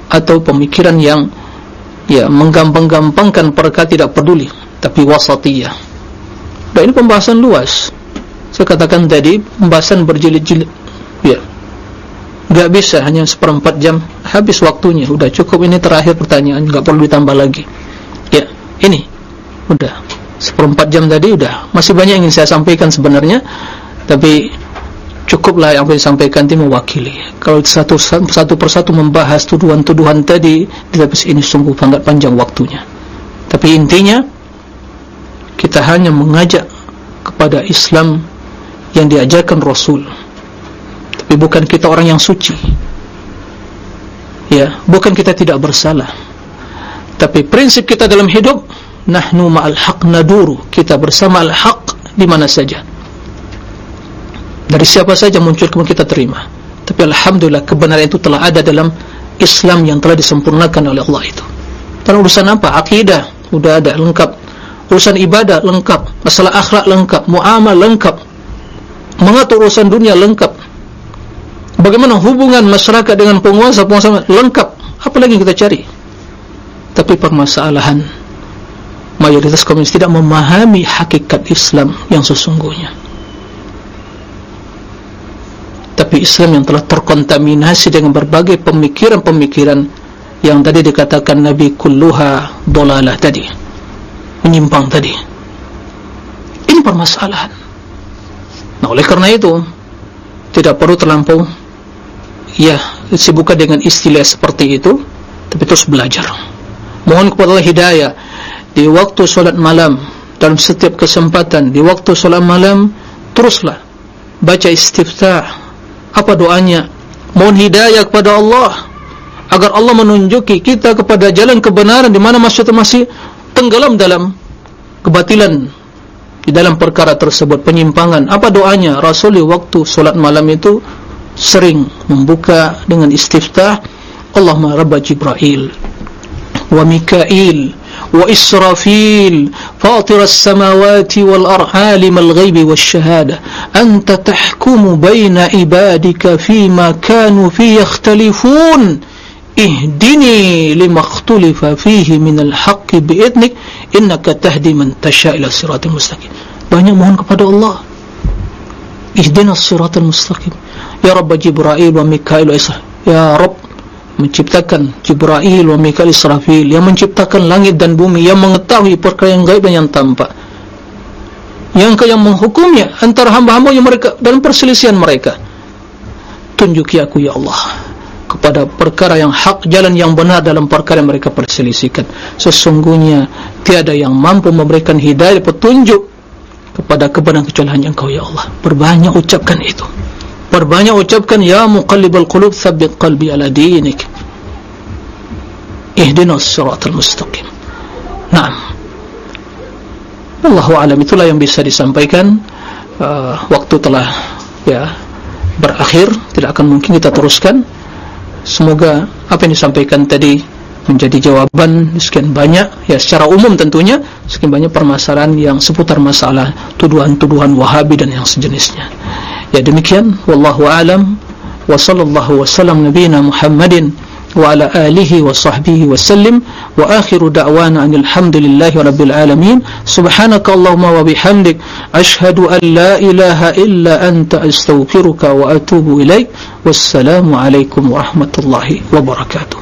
atau pemikiran yang ya menggampang-gampangkan perkara tidak peduli tapi wasatiyah. Dan ini pembahasan luas. Saya katakan tadi pembahasan berjilid-jilid. Ya gak bisa hanya seperempat jam. Habis waktunya sudah cukup. Ini terakhir pertanyaan gak perlu ditambah lagi. Ya ini. Sudah seperempat jam tadi sudah masih banyak yang ingin saya sampaikan sebenarnya tapi cukuplah yang saya sampaikan itu mewakili. Kalau satu satu persatu membahas tuduhan-tuduhan tadi tapi ini sungguh sangat panjang waktunya. Tapi intinya kita hanya mengajak kepada Islam yang diajarkan Rasul tapi bukan kita orang yang suci. Ya bukan kita tidak bersalah. Tapi prinsip kita dalam hidup nahnu ma'al haq naduru. Kita bersama al-haq di mana saja. Dari siapa saja muncul kemudian kita terima. Tapi Alhamdulillah kebenaran itu telah ada dalam Islam yang telah disempurnakan oleh Allah itu. Dan urusan apa? akidah sudah ada lengkap. Urusan ibadah lengkap. Masalah akhlak lengkap. Muamal lengkap. Mengatur urusan dunia lengkap bagaimana hubungan masyarakat dengan penguasa penguasa lengkap? Apa lagi kita cari? Tapi permasalahan mayoritas komunis tidak memahami hakikat Islam yang sesungguhnya. Tapi Islam yang telah terkontaminasi dengan berbagai pemikiran-pemikiran yang tadi dikatakan Nabi kulluha dolalah tadi menyimpang tadi. Ini permasalahan. Nah oleh karena itu tidak perlu terlampau ya sibukkan dengan istilah seperti itu tapi terus belajar. Mohon kepada Allah hidayah di waktu solat malam dalam setiap kesempatan di waktu solat malam teruslah baca istiftah. Apa doanya? Mohon hidayah kepada Allah agar Allah menunjuki kita kepada jalan kebenaran di mana maksudnya masih tenggelam dalam kebatilan di dalam perkara tersebut. Penyimpangan. Apa doanya? Rasul di waktu solat malam itu sering membuka dengan istiftah Allahumma rabba Jibrail wa Mikail wa Israfil fatir as-samawati wal arhalim al-ghaybi wal shahada anta tahkumu bayna ibadika fima kanu fi yakhtalifun ihdini lima khtulifa fihi minal haqqi bi'idnik innaka tahdi man tasha ila siratul mustaqim. Banyak mohon kepada Allah ihdinas siratul mustaqim ya rabb jibril wa mikail wa isra ya rabb menciptakan jibril wa mikail israfil yang menciptakan langit dan bumi yang mengetahui perkara yang gaib dan yang tampak. Yang ke yang menghukumnya antara hamba-hamba yang mereka dalam perselisihan mereka. Tunjuki aku ya Allah kepada perkara yang hak jalan yang benar dalam perkara yang mereka perselisihkan. Sesungguhnya tiada yang mampu memberikan hidayah petunjuk kepada kebenaran kecuali hanya engkau ya Allah. Berbanyak ucapkan itu berbanyak ucapkan ya muqallibal qulub thabbit qalbi ala dinik. Ihdinas siratal mustaqim. Na'am. Allahu alam itulah yang bisa disampaikan uh, waktu telah ya berakhir. Tidak akan mungkin kita teruskan. Semoga apa yang disampaikan tadi menjadi jawaban sekian banyak ya secara umum tentunya sekian banyak permasalahan yang seputar masalah tuduhan-tuduhan wahabi dan yang sejenisnya. Ya demikian wallahu alam wa sallallahu wa sallam nabiyina muhammadin wa ala alihi wa sahbihi wa sallim wa akhiru da'wana anilhamdulillahi rabbil alamin subhanaka allahumma wa bihamdik ashhadu an la ilaha illa anta astaghfiruka wa atubu ilaik wassalamu alaikum warahmatullahi wabarakatuh